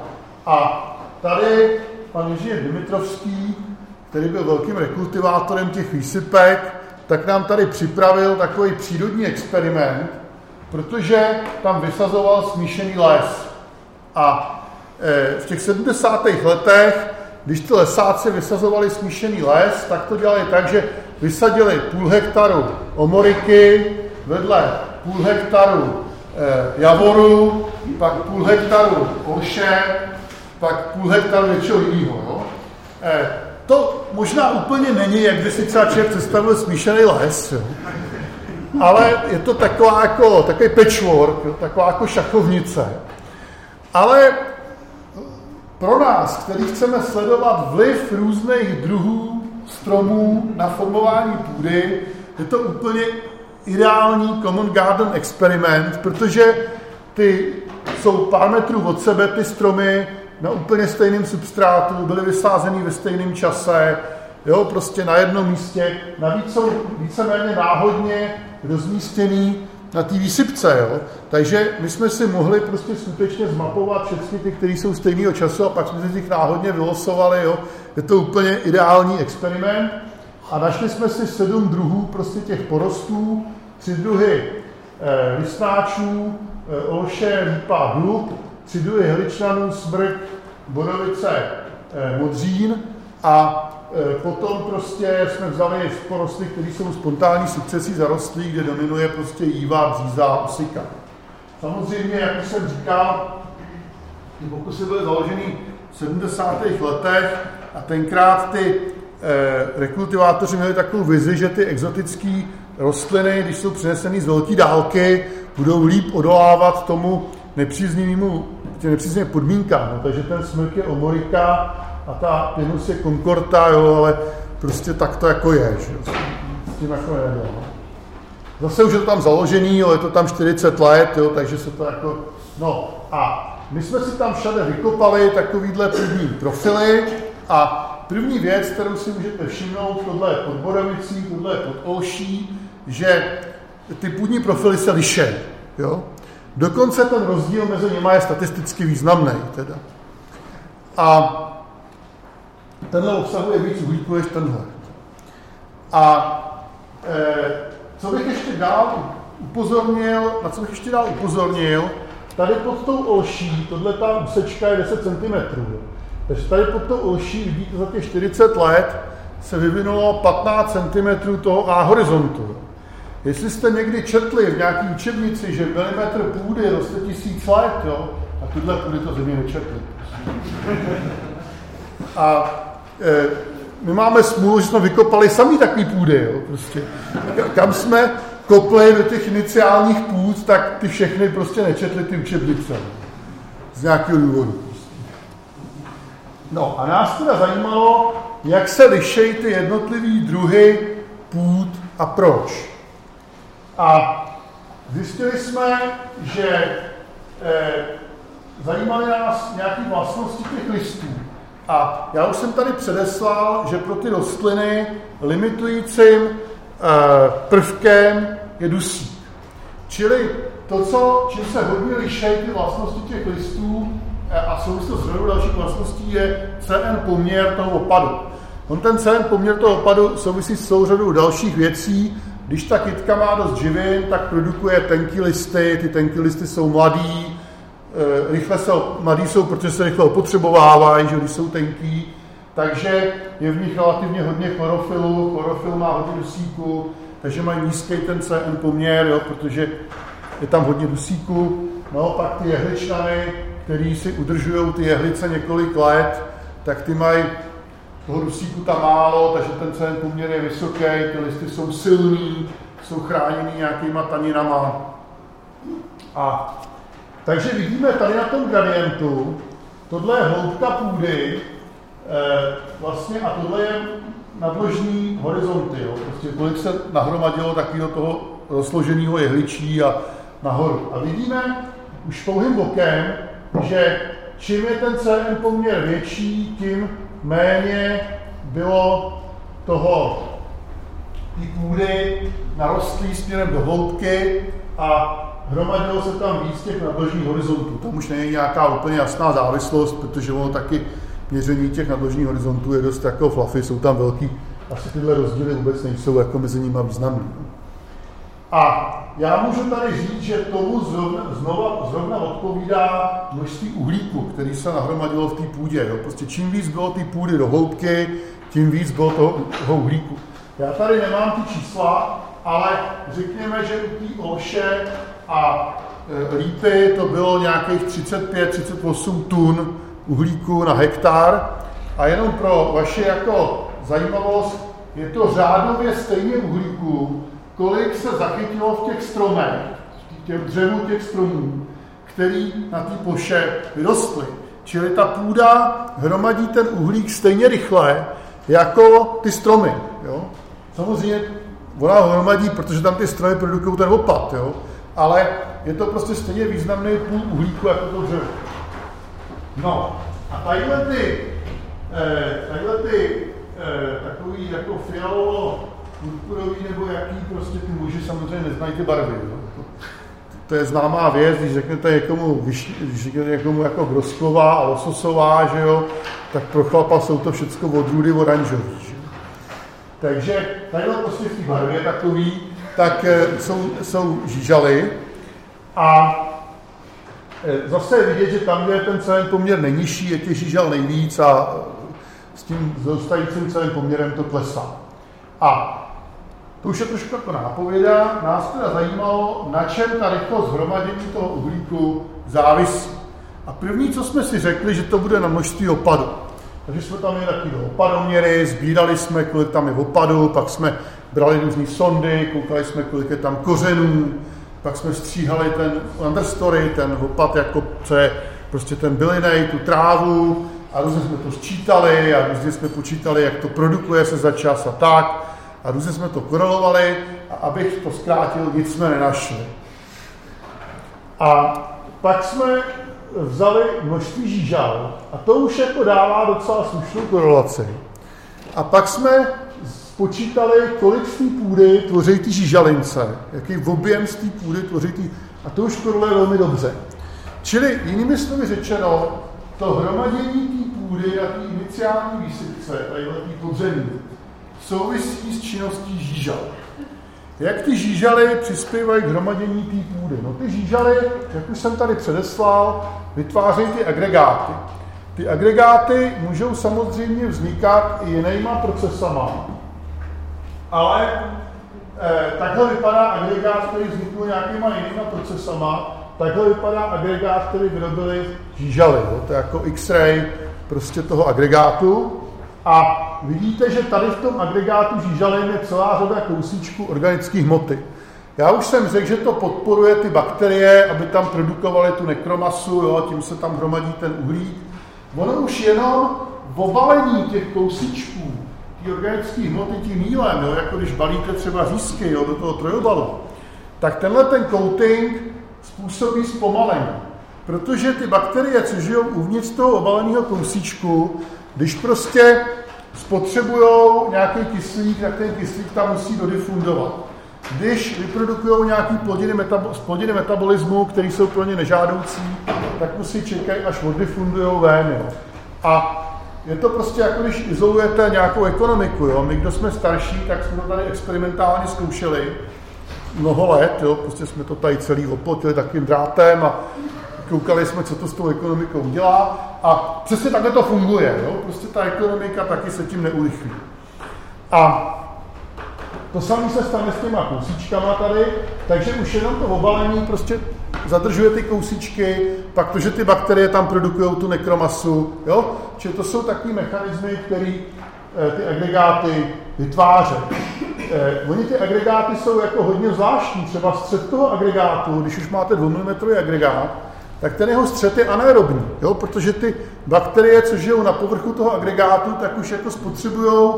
A tady pan inženýr Dimitrovský, který byl velkým rekultivátorem těch výsypek, tak nám tady připravil takový přírodní experiment, protože tam vysazoval smíšený les. A e, v těch 70. letech, když ty lesáci vysazovali smíšený les, tak to dělali tak, že vysadili půl hektaru omoriky, vedle půl hektaru e, javoru, pak půl hektaru olše, pak půl hektaru něčeho jiného. Jo? E, to možná úplně není, jak by si třeba člověk představil smíšený les. Jo? ale je to taková jako, takový patchwork, jo, taková jako šachovnice. Ale pro nás, který chceme sledovat vliv různých druhů stromů na formování půdy, je to úplně ideální Common Garden experiment, protože ty jsou pár metrů od sebe, ty stromy, na úplně stejném substrátu, byly vysázeny ve stejném čase, jo, prostě na jednom místě. Navíc jsou víceméně náhodně rozmístěný na té výsypce, jo. Takže my jsme si mohli prostě skutečně zmapovat všechny ty, které jsou stejného času a pak jsme si těch náhodně vylosovali, jo. Je to úplně ideální experiment a našli jsme si sedm druhů prostě těch porostů, tři druhy eh, listnáčů, eh, olše, lípa, dub, tři druhy hličnanů, smrk, borovice, eh, modřín a potom prostě jsme vzali porosty, které jsou spontánní sukcesí zarostlí, kde dominuje prostě jíva, bříza, osika. Samozřejmě, jak už jsem říkal, ty pokusy byly založeny v 70. letech a tenkrát ty eh, rekultivátoři měli takovou vizi, že ty exotické rostliny, když jsou přineseny z velké dálky, budou líp odolávat tomu nepříznivému, těm nepříznivým podmínkám. No, takže ten smrk je omorika, a ta Pinus je Concorta, jo, ale prostě tak to jako je, že s tím jako nejde. No. Zase už je to tam založený, jo, je to tam 40 let, jo, takže se to jako, no a my jsme si tam všade vykopali takovýhle půdní profily a první věc, kterou si můžete všimnout, tohle je pod Borovicí, tohle je pod Olší, že ty půdní profily se lišejí. Jo? Dokonce ten rozdíl mezi nimi je statisticky významný. Teda. A tenhle obsahuje víc uhlíku než tenhle. A e, co bych ještě dál upozornil, na co bych ještě dál upozornil, tady pod tou olší, tohle ta úsečka je 10 cm. Takže tady pod tou olší vidíte za těch 40 let se vyvinulo 15 cm toho A horizontu. Jestli jste někdy četli v nějaké učebnici, že milimetr půdy roste tisíc let, jo, a tyhle půdy to země nečetli. A my máme smůlu, že jsme vykopali sami takový půdy, jo, prostě. Kam jsme kopli do těch iniciálních půd, tak ty všechny prostě nečetli ty učebnice. Z nějakého důvodu. No a nás teda zajímalo, jak se lišejí ty jednotlivé druhy půd a proč. A zjistili jsme, že eh, zajímaly nás nějaké vlastnosti těch listů. A já už jsem tady předeslal, že pro ty rostliny limitujícím eh, prvkem je dusík. Čili to, co, čím se hodně lišejí ty vlastnosti těch listů eh, a souvislost s řadou dalších vlastností je CN poměr toho opadu. On ten CN poměr toho opadu souvisí s celou řadou dalších věcí. Když ta kytka má dost živin, tak produkuje tenký listy, ty tenký listy jsou mladý, rychle se, mladý jsou, protože se rychle opotřebovávají, že jsou tenký, takže je v nich relativně hodně chlorofilu, chlorofil má hodně dusíku, takže mají nízký ten CN poměr, jo, protože je tam hodně dusíku. No, pak ty jehličnany, který si udržují ty jehlice několik let, tak ty mají toho dusíku tam málo, takže ten CN poměr je vysoký, ty listy jsou silný, jsou chráněný nějakýma taninama. A takže vidíme tady na tom gradientu, tohle je hloubka půdy, e, vlastně a tohle je nadložní horizonty, jo, prostě kolik se nahromadilo takového toho rozloženého jehličí a nahoru. A vidíme už pouhým bokem, že čím je ten CN poměr větší, tím méně bylo toho ty půdy narostlý směrem do hloubky a hromadilo se tam víc těch nadložních horizontů. Tam už není nějaká úplně jasná závislost, protože ono taky měření těch nadložních horizontů je dost jako fluffy, jsou tam velký, asi tyhle rozdíly vůbec nejsou jako mezi nimi významný. A já můžu tady říct, že tomu zrovna, znova, zrovna odpovídá množství uhlíku, který se nahromadilo v té půdě. Jo. Prostě čím víc bylo té půdy do hloubky, tím víc bylo toho, toho uhlíku. Já tady nemám ty čísla, ale řekněme, že u té olše a e, lípy to bylo nějakých 35-38 tun uhlíku na hektar. A jenom pro vaše jako zajímavost, je to řádově stejně uhlíku, kolik se zachytilo v těch stromech, v těch dřevů těch stromů, který na té ploše vyrostly. Čili ta půda hromadí ten uhlík stejně rychle, jako ty stromy. Jo? Samozřejmě ona hromadí, protože tam ty stromy produkují ten opad. Jo? Ale je to prostě stejně významný půl uhlíku jako to dřevo. No a tadyhle ty, eh, tadyhle ty eh, takový jako fialovo purpurový nebo jaký, prostě ty muži samozřejmě neznají ty barvy. Jo. To, to je známá věc, když řeknete někomu, když řeknete někomu jako grosková a lososová, že jo, tak pro chlapa jsou to všechno odrůdy oranžový. Že? Takže tadyhle prostě v té barvě takový, tak eh, jsou, jsou žížaly a eh, zase je vidět, že tam, kde je ten celý poměr nejnižší, je těch žížal nejvíc a s tím zůstajícím celým poměrem to klesá. A to už je trošku jako nápověda. Nás teda zajímalo, na čem ta rychlost hromadění toho uhlíku závisí. A první, co jsme si řekli, že to bude na množství opadu. Takže jsme tam měli takový opadoměry, sbírali jsme, kolik tam je opadu, pak jsme brali různé sondy, koukali jsme, kolik je tam kořenů, pak jsme stříhali ten understory, ten opad, jako co je prostě ten bylinej, tu trávu, a různě jsme to sčítali a různě jsme počítali, jak to produkuje se za čas a tak. A různě jsme to korelovali a abych to zkrátil, nic jsme nenašli. A pak jsme vzali množství žížal a to už jako dává docela slušnou korelaci. A pak jsme spočítali, kolik z té půdy tvoří ty žížalince, jaký objem z té půdy tvoří ty, a to už koreluje velmi dobře. Čili jinými slovy řečeno, to hromadění té půdy na té iniciální výsypce, tady té podzemí, souvisí s činností žížal. Jak ty žížaly přispívají k hromadění té půdy? No ty žížaly, jak už jsem tady předeslal, vytvářejí ty agregáty. Ty agregáty můžou samozřejmě vznikat i jinýma procesama, ale eh, takhle vypadá agregát, který vznikl nějakýma jinýma procesama, takhle vypadá agregát, který vyrobili žížaly. Jo? To je jako X-ray prostě toho agregátu. A vidíte, že tady v tom agregátu žížalin je celá řada kousíčků organické hmoty. Já už jsem řekl, že to podporuje ty bakterie, aby tam produkovaly tu nekromasu, jo, tím se tam hromadí ten uhlík. Ono už jenom obalení těch kousíčků, ty organické hmoty tím mílem, jo, jako když balíte třeba řízky jo, do toho trojobalu, tak tenhle ten coating způsobí zpomalení. Protože ty bakterie, co žijou uvnitř toho obaleného kousíčku, když prostě spotřebují nějaký kyslík, tak ten kyslík tam musí dodifundovat. Když vyprodukují nějaký plodiny, metabo, plodiny metabolismu, které jsou pro ně nežádoucí, tak musí čekat, až oddifundují ven. Jo. A je to prostě jako když izolujete nějakou ekonomiku. Jo. My, kdo jsme starší, tak jsme to tady experimentálně zkoušeli mnoho let. Jo. Prostě jsme to tady celý oplotili takým drátem a koukali jsme, co to s tou ekonomikou dělá a přesně takhle to funguje. Jo? Prostě ta ekonomika taky se tím neurychlí. A to samé se stane s těma kousíčkama tady, takže už jenom to obalení prostě zadržuje ty kousíčky, pak to, že ty bakterie tam produkují tu nekromasu, jo? Čili to jsou takové mechanismy, které eh, ty agregáty vytvářejí. Eh, oni ty agregáty jsou jako hodně zvláštní, třeba střed toho agregátu, když už máte 2 mm agregát, tak ten jeho střed je anaerobní, jo? protože ty bakterie, co žijou na povrchu toho agregátu, tak už jako spotřebují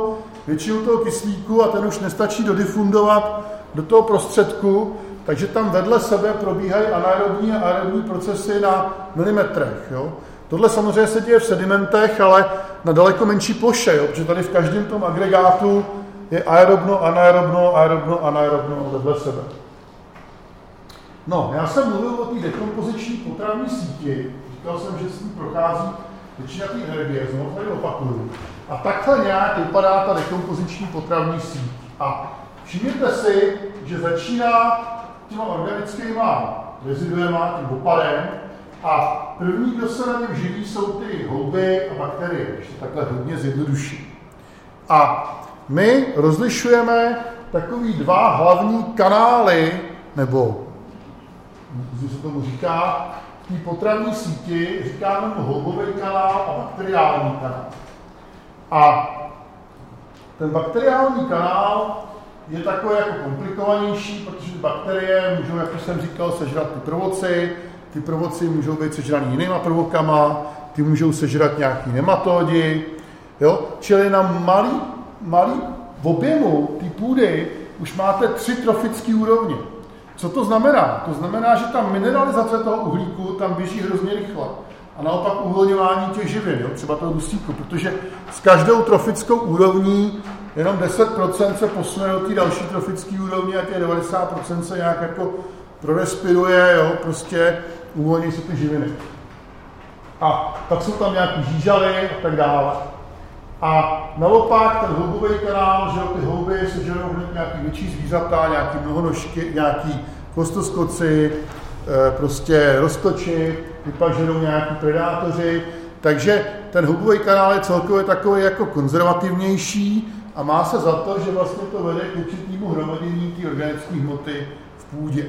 většinu toho kyslíku a ten už nestačí dodifundovat do toho prostředku, takže tam vedle sebe probíhají anaerobní a aerobní procesy na milimetrech. Jo? Tohle samozřejmě se děje v sedimentech, ale na daleko menší ploše, jo? protože tady v každém tom agregátu je aerobno, anaerobno, aerobno, anaerobno vedle sebe. No, já jsem mluvil o té dekompoziční potravní síti, říkal jsem, že s tím prochází většina té energie, znovu tady opakuju. A takhle nějak vypadá ta dekompoziční potravní síť. A všimněte si, že začíná těma organickýma reziduema, tím opadem, a první, kdo se na něm živí, jsou ty houby a bakterie, když to takhle hodně zjednoduší. A my rozlišujeme takový dva hlavní kanály, nebo když se tomu říká, té potravní síti říkáme mu houbový kanál a bakteriální kanál. A ten bakteriální kanál je takový jako komplikovanější, protože ty bakterie můžou, jak jsem říkal, sežrat ty provoci, ty provoci můžou být sežraný jinýma provokama, ty můžou sežrat nějaký nematodi, jo? čili na malý, malý objemu té půdy už máte tři trofické úrovně. Co to znamená? To znamená, že ta mineralizace toho uhlíku tam běží hrozně rychle. a naopak uvolňování těch živin, jo, třeba toho dusíku, protože s každou trofickou úrovní jenom 10% se posune do té další trofické úrovně a těch 90% se nějak jako prorespiruje, jo, prostě uvolní se ty živiny. A pak jsou tam nějaký žížaly a tak dále. A naopak ten houbový kanál, že jo, ty houby žerou hned nějaký větší zvířata, nějaký mnohonožky, nějaký kostoskoci, eh, prostě roztoči, žerou nějaký predátoři, takže ten houbový kanál je celkově takový jako konzervativnější a má se za to, že vlastně to vede k určitému hromadění té organické hmoty v půdě.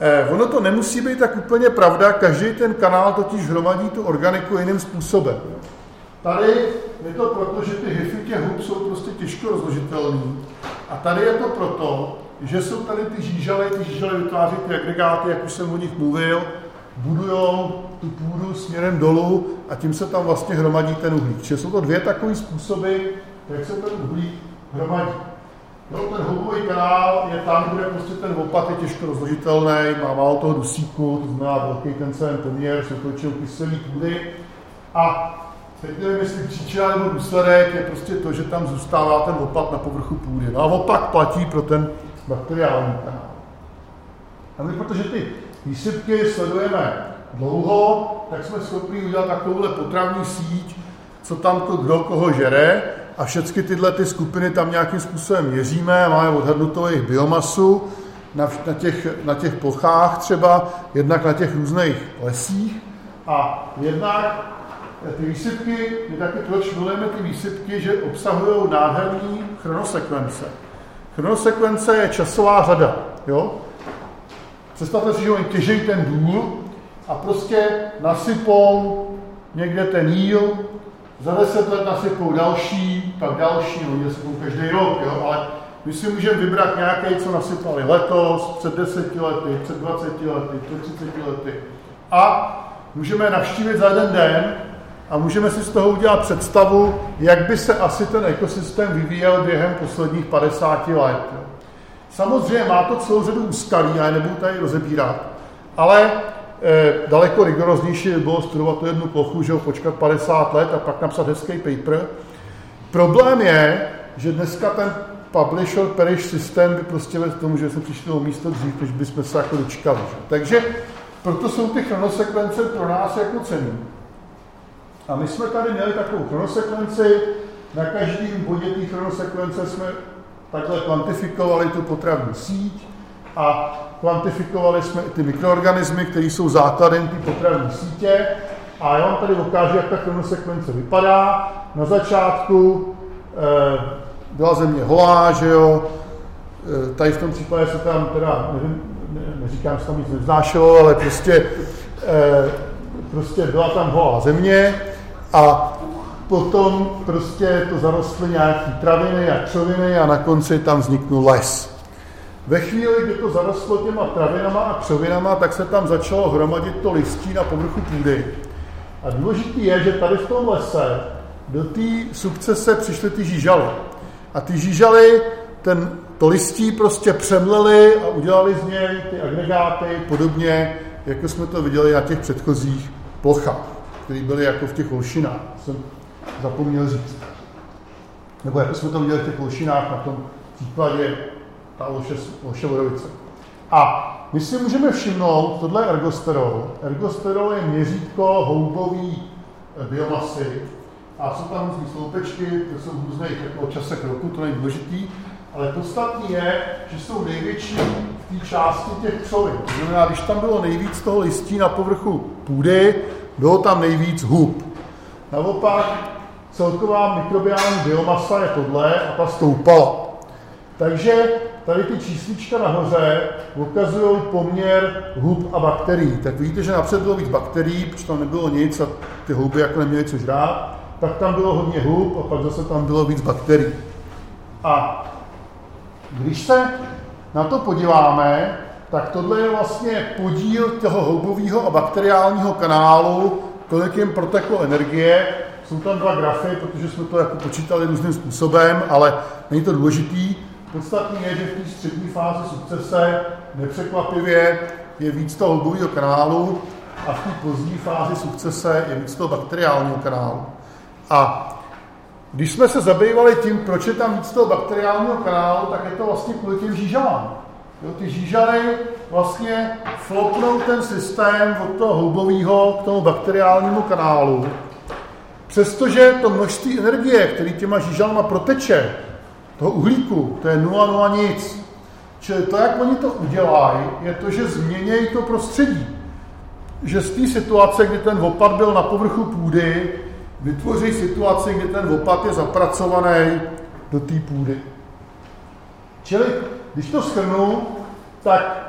Eh, ono to nemusí být tak úplně pravda, každý ten kanál totiž hromadí tu organiku jiným způsobem. Tady je to proto, že ty hyfy těch hub jsou prostě těžko rozložitelné. A tady je to proto, že jsou tady ty žížaly, ty žížaly vytváří ty agregáty, jak už jsem o nich mluvil, budují tu půdu směrem dolů a tím se tam vlastně hromadí ten uhlík. Čili jsou to dvě takové způsoby, jak se ten uhlík hromadí. No, ten houbový kanál je tam, kde prostě ten opat je těžko rozložitelný, má málo toho dusíku, to znamená velký ten celý poměr, jsou to většinou kyselý půdy. A teď nevím, jestli příčina nebo důsledek je prostě to, že tam zůstává ten opat na povrchu půdy. No a opak platí pro ten bakteriální kanál. A my, protože ty výsypky sledujeme dlouho, tak jsme schopni udělat takovouhle potravní síť, co tam to kdo koho žere a všechny tyhle ty skupiny tam nějakým způsobem měříme, máme odhadnutou jejich biomasu na, na, těch, na těch plochách třeba, jednak na těch různých lesích a jednak ty výsypky, my taky proč milujeme ty výsypky, že obsahují nádherný chronosekvence. Chronosekvence je časová řada. Jo? Představte si, že oni těžejí ten důl a prostě nasypou někde ten jíl, za deset let nasypou další, pak další, no oni nasypou každý rok, jo? ale my si můžeme vybrat nějaký, co nasypali letos, před deseti lety, před 20 lety, před 30 lety. A můžeme navštívit za jeden den a můžeme si z toho udělat představu, jak by se asi ten ekosystém vyvíjel během posledních 50 let. Samozřejmě má to celou řadu úskalí, já je nebudu tady rozebírat, ale daleko rigoroznější by bylo studovat tu jednu plochu, že ho počkat 50 let a pak napsat hezký paper. Problém je, že dneska ten publisher perish systém by prostě vedl k tomu, že jsme přišli o místo dřív, než bychom se jako dočkali. Že? Takže proto jsou ty chronosekvence pro nás jako cený. A my jsme tady měli takovou chronosekvenci, na každém bodě té chronosekvence jsme takhle kvantifikovali tu potravní síť a kvantifikovali jsme i ty mikroorganismy, které jsou základem té potravní sítě. A já vám tady ukážu, jak ta chronosekvence vypadá. Na začátku e, byla země holá, že jo, e, tady v tom případě se tam teda, nevím, ne, neříkám, že tam nic nevznášelo, ale prostě, e, prostě byla tam holá země a potom prostě to zarostly nějaký traviny a křoviny a na konci tam vzniknul les. Ve chvíli, kdy to zarostlo těma travinama a křovinama, tak se tam začalo hromadit to listí na povrchu půdy. A důležitý je, že tady v tom lese do té sukcese přišly ty žížaly. A ty žížaly ten, to listí prostě přemleli a udělali z něj ty agregáty podobně, jako jsme to viděli na těch předchozích plochách, které byly jako v těch holšinách. Jsem zapomněl říct. Nebo jako jsme to viděli v těch holšinách na tom příkladě ta loše, loše vodovice. A my si můžeme všimnout, tohle je ergosterol. Ergosterol je měřítko houbový eh, biomasy a jsou tam různé sloupečky, které jsou v různých jako časech roku, to není důležitý, ale podstatní je, že jsou největší v té části těch křovin. To znamená, když tam bylo nejvíc toho listí na povrchu půdy, bylo tam nejvíc hub. Naopak celková mikrobiální biomasa je tohle a ta stoupala. Takže tady ty číslička nahoře ukazují poměr hub a bakterií. Tak vidíte, že napřed bylo víc bakterií, protože tam nebylo nic a ty houby jako neměly co žrát, tak tam bylo hodně hub a pak zase tam bylo víc bakterií. A když se na to podíváme, tak tohle je vlastně podíl toho houbového a bakteriálního kanálu, kolik jim proteklo energie. Jsou tam dva grafy, protože jsme to jako počítali různým způsobem, ale není to důležitý. Podstatný je, že v té střední fázi sukcese nepřekvapivě je víc toho houbového kanálu a v té pozdní fázi sukcese je víc toho bakteriálního kanálu. A když jsme se zabývali tím, proč je tam víc toho bakteriálního kanálu, tak je to vlastně kvůli těm žížalám. Jo, ty žížaly vlastně flopnou ten systém od toho houbového k tomu bakteriálnímu kanálu. Přestože to množství energie, který těma žížalama proteče, toho uhlíku, to je nula, nula nic. Čili to, jak oni to udělají, je to, že změnějí to prostředí. Že z té situace, kdy ten opad byl na povrchu půdy, vytvoří situaci, kdy ten opad je zapracovaný do té půdy. Čili, když to schrnu, tak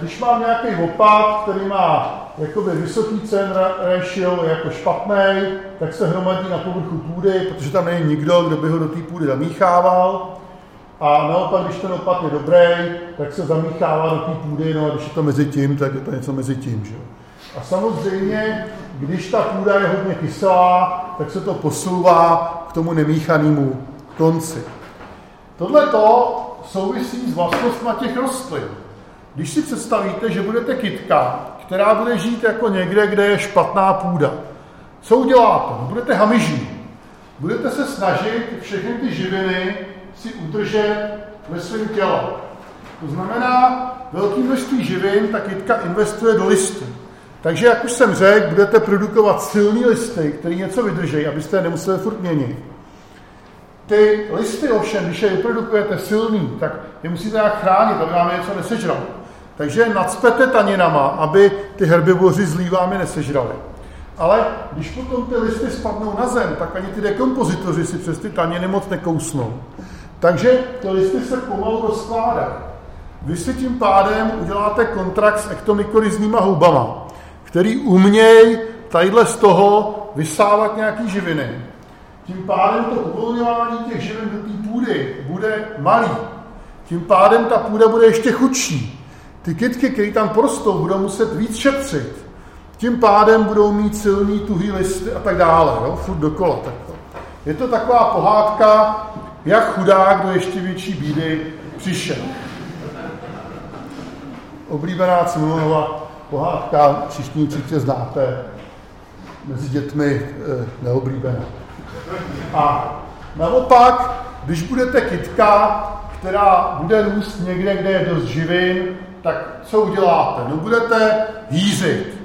když mám nějaký opad, který má jakoby vysoký cen ratio, jako špatný, tak se hromadí na povrchu půdy, protože tam není nikdo, kdo by ho do té půdy zamíchával. A naopak, když ten opad je dobrý, tak se zamíchává do té půdy, no a když je to mezi tím, tak je to něco mezi tím. Že? A samozřejmě, když ta půda je hodně kyselá, tak se to posouvá k tomu nemíchanému konci. Tohle to souvisí s vlastnostmi těch rostlin. Když si představíte, že budete kytka, která bude žít jako někde, kde je špatná půda, co uděláte? No, budete hamižní. Budete se snažit všechny ty živiny si udržet ve svém těle. To znamená, velké množství živin ta kytka investuje do listů. Takže, jak už jsem řekl, budete produkovat silné listy, které něco vydrží, abyste je nemuseli furt měnit. Ty listy ovšem, když je vyprodukujete silný, tak je musíte nějak chránit, aby vám něco nesežral. Takže nadspete taninama, aby ty herbivoři zlí vám je nesežrali. Ale když potom ty listy spadnou na zem, tak ani ty dekompozitoři si přes ty taniny moc nekousnou. Takže ty listy se pomalu rozkládají. Vy si tím pádem uděláte kontrakt s ektomykorizníma houbama, který umějí tadyhle z toho vysávat nějaký živiny. Tím pádem to uvolňování těch živin do té půdy bude malý. Tím pádem ta půda bude ještě chudší. Ty kytky, které tam porostou, budou muset víc šetřit. Tím pádem budou mít silný, tuhý listy a tak dále. Jo? Furt dokola. Takto. Je to taková pohádka, jak chudák do ještě větší bídy přišel. Oblíbená Cimilova pohádka, všichni určitě znáte, mezi dětmi e, neoblíbená. A naopak, když budete kytka, která bude růst někde, kde je dost živin, tak co uděláte? No budete hýřit.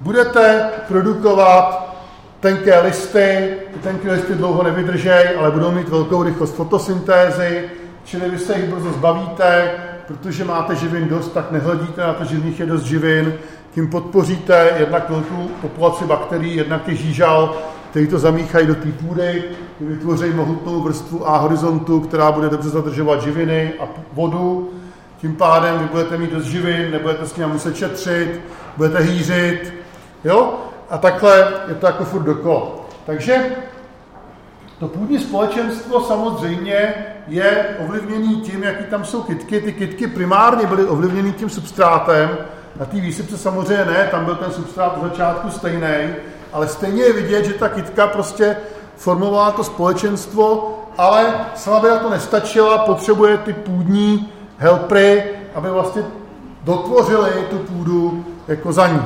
Budete produkovat tenké listy, ty tenké listy dlouho nevydržej, ale budou mít velkou rychlost fotosyntézy, čili vy se jich brzo zbavíte, protože máte živin dost, tak nehledíte na to, že v nich je dost živin, tím podpoříte jednak velkou populaci bakterií, jednak těch žížal, který to zamíchají do té půdy, vytvoří mohutnou vrstvu A horizontu, která bude dobře zadržovat živiny a vodu. Tím pádem vy budete mít dost živin, nebudete s ním muset šetřit, budete hýřit, jo? A takhle je to jako furt dokola. Takže to půdní společenstvo samozřejmě je ovlivněný tím, jaký tam jsou kytky. Ty kytky primárně byly ovlivněny tím substrátem, na té výsypce samozřejmě ne, tam byl ten substrát od začátku stejný, ale stejně je vidět, že ta kytka prostě formovala to společenstvo, ale sama by na to nestačila, potřebuje ty půdní helpry, aby vlastně dotvořili tu půdu jako za ní.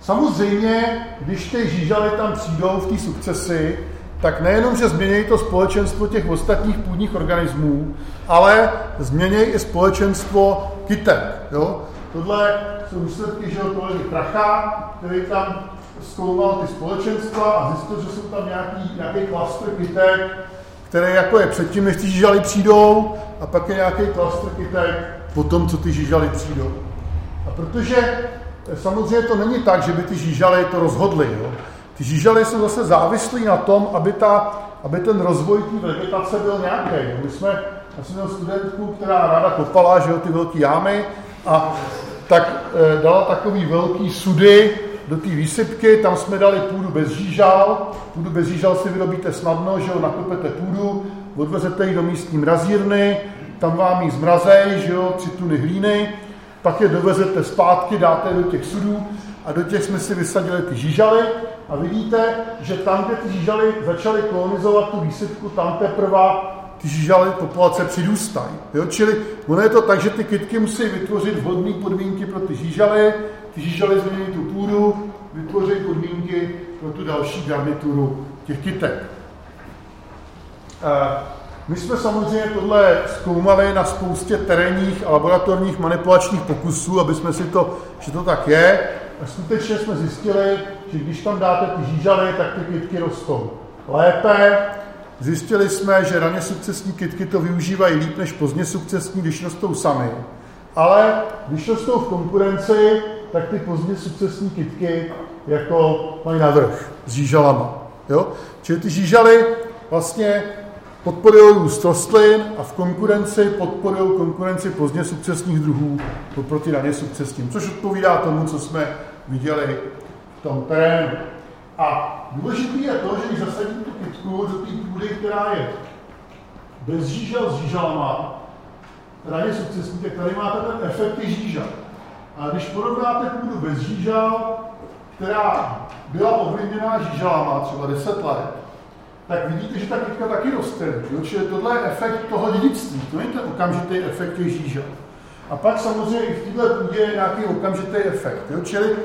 Samozřejmě, když ty žížaly tam přijdou v té sukcesi, tak nejenom, že změní to společenstvo těch ostatních půdních organismů, ale změní i společenstvo kytek. Jo? Tohle jsou výsledky, že kolegy Tracha, který tam zkoumal ty společenstva a zjistil, že jsou tam nějaký, nějaký klastr kytek, které jako je předtím, než ty žížaly přijdou, a pak je nějaký klastr kytek po tom, co ty žížaly přijdou. A protože eh, samozřejmě to není tak, že by ty žížaly to rozhodly. Jo? Ty žížaly jsou zase závislí na tom, aby, ta, aby ten rozvoj té vegetace byl nějaký. My jsme, já jsem měl studentku, která ráda kopala, že jo, ty velké jámy, a tak e, dala takový velký sudy do té výsypky, tam jsme dali půdu bez žížal, půdu bez žížal si vyrobíte snadno, že jo, nakopete půdu, odvezete ji do místní mrazírny, tam vám ji zmrazej, že jo, tři tuny hlíny, pak je dovezete zpátky, dáte do těch sudů a do těch jsme si vysadili ty žížaly a vidíte, že tam, kde ty žížaly začaly kolonizovat tu výsypku, tam teprve ty žížaly populace přidůstají. Jo? Čili ono je to tak, že ty kytky musí vytvořit vhodné podmínky pro ty žížaly, ty žížaly změní tu půdu, vytvoří podmínky pro tu další garnituru těch kytek. My jsme samozřejmě tohle zkoumali na spoustě terénních a laboratorních manipulačních pokusů, aby jsme si to, že to tak je. A skutečně jsme zjistili, že když tam dáte ty žížaly, tak ty kytky rostou lépe. Zjistili jsme, že raně sukcesní kytky to využívají líp než pozdně sukcesní, když rostou sami. Ale když rostou v konkurenci, tak ty pozdně sukcesní kytky jako mají navrh s žížalama. Jo? Čili ty žížaly vlastně podporují růst rostlin a v konkurenci podporují konkurenci pozdně sukcesních druhů oproti raně sukcesním, což odpovídá tomu, co jsme viděli v tom terénu. A důležité je to, že když zasadím tu kytku do té půdy, která je bez žížel s žížalama, raně sukcesní, tak tady máte ten efekt žížel. A když porovnáte půdu bez žížel, která byla ovlivněná žížalama třeba 10 let, tak vidíte, že ta kytka taky roste. Jo? Čili tohle je efekt toho dědictví, to není ten okamžitý efekt těch žížel. A pak samozřejmě i v této půdě je nějaký okamžitý efekt. Jo? Čili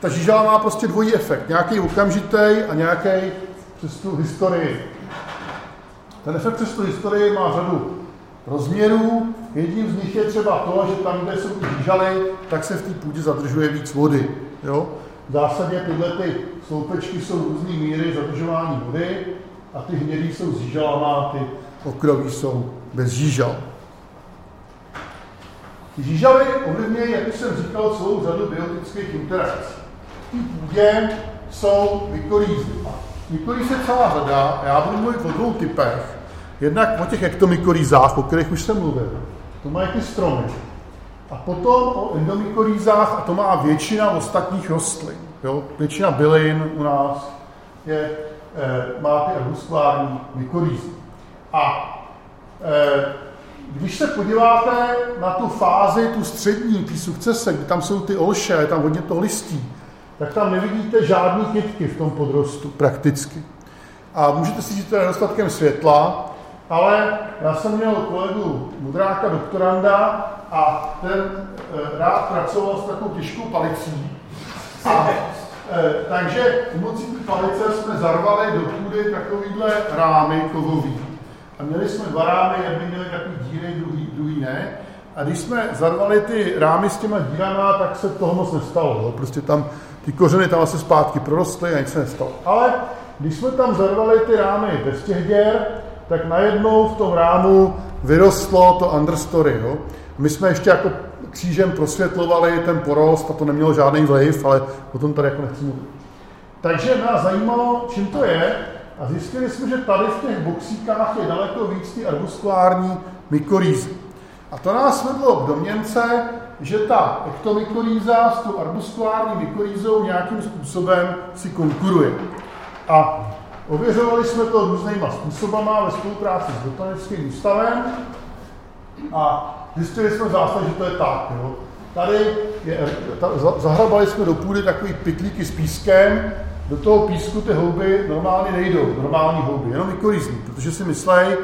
ta žížela má prostě dvojí efekt. Nějaký okamžitý a nějaký přes tu historii. Ten efekt přes tu historii má řadu rozměrů. Jedním z nich je třeba to, že tam, kde jsou žížaly, tak se v té půdě zadržuje víc vody. Jo? V zásadě tyhle ty sloupečky jsou různé míry zadržování vody a ty hnědý jsou s žížalama, ty okroví jsou bez žížal. Žížaly ovlivňují, jak už jsem říkal, celou řadu biotických interakcí. V té půdě jsou mykorýzy. Mykorýz je celá řada, já budu mluvit o dvou typech. Jednak o těch ektomykorýzách, o kterých už jsem mluvil. To mají ty stromy. A potom o endomykorýzách, a to má většina ostatních rostlin. Jo? Většina bylin u nás je, e, má ty arbuskulární mykorýzy. A e, když se podíváte na tu fázi, tu střední, ty sukcese, kdy tam jsou ty olše, je tam hodně toho listí, tak tam nevidíte žádný kytky v tom podrostu prakticky. A můžete si říct, že to je nedostatkem světla, ale já jsem měl kolegu Mudráka, doktoranda, a ten e, rád pracoval s takovou těžkou palicí. A, e, takže pomocí té palice jsme zarvali do půdy takovýhle rámy kovový. A měli jsme dva rámy, jedny měly takový díry, druhý, druhý ne. A když jsme zarvali ty rámy s těma dírama, tak se toho moc nestalo. Jo. Prostě tam ty kořeny tam asi zpátky prorostly a nic se nestalo. Ale když jsme tam zarvali ty rámy bez těch děr, tak najednou v tom rámu vyrostlo to understory. Jo. My jsme ještě jako křížem prosvětlovali ten porost a to nemělo žádný vliv, ale o tom tady jako nechci mluvit. Takže nás zajímalo, čím to je a zjistili jsme, že tady v těch boxíkách je daleko víc ty arbuskulární mykorýzy. A to nás vedlo k domněnce, že ta ektomykorýza s tou arbuskulární mykorýzou nějakým způsobem si konkuruje. A ověřovali jsme to různýma způsobama ve spolupráci s Botanickým ústavem a zjistili jsme zásad, že to je tak. Jo. Tady je, ta, zahrabali jsme do půdy takový pitlíky s pískem, do toho písku ty houby normálně nejdou, normální houby, jenom mykorýzní, protože si myslej,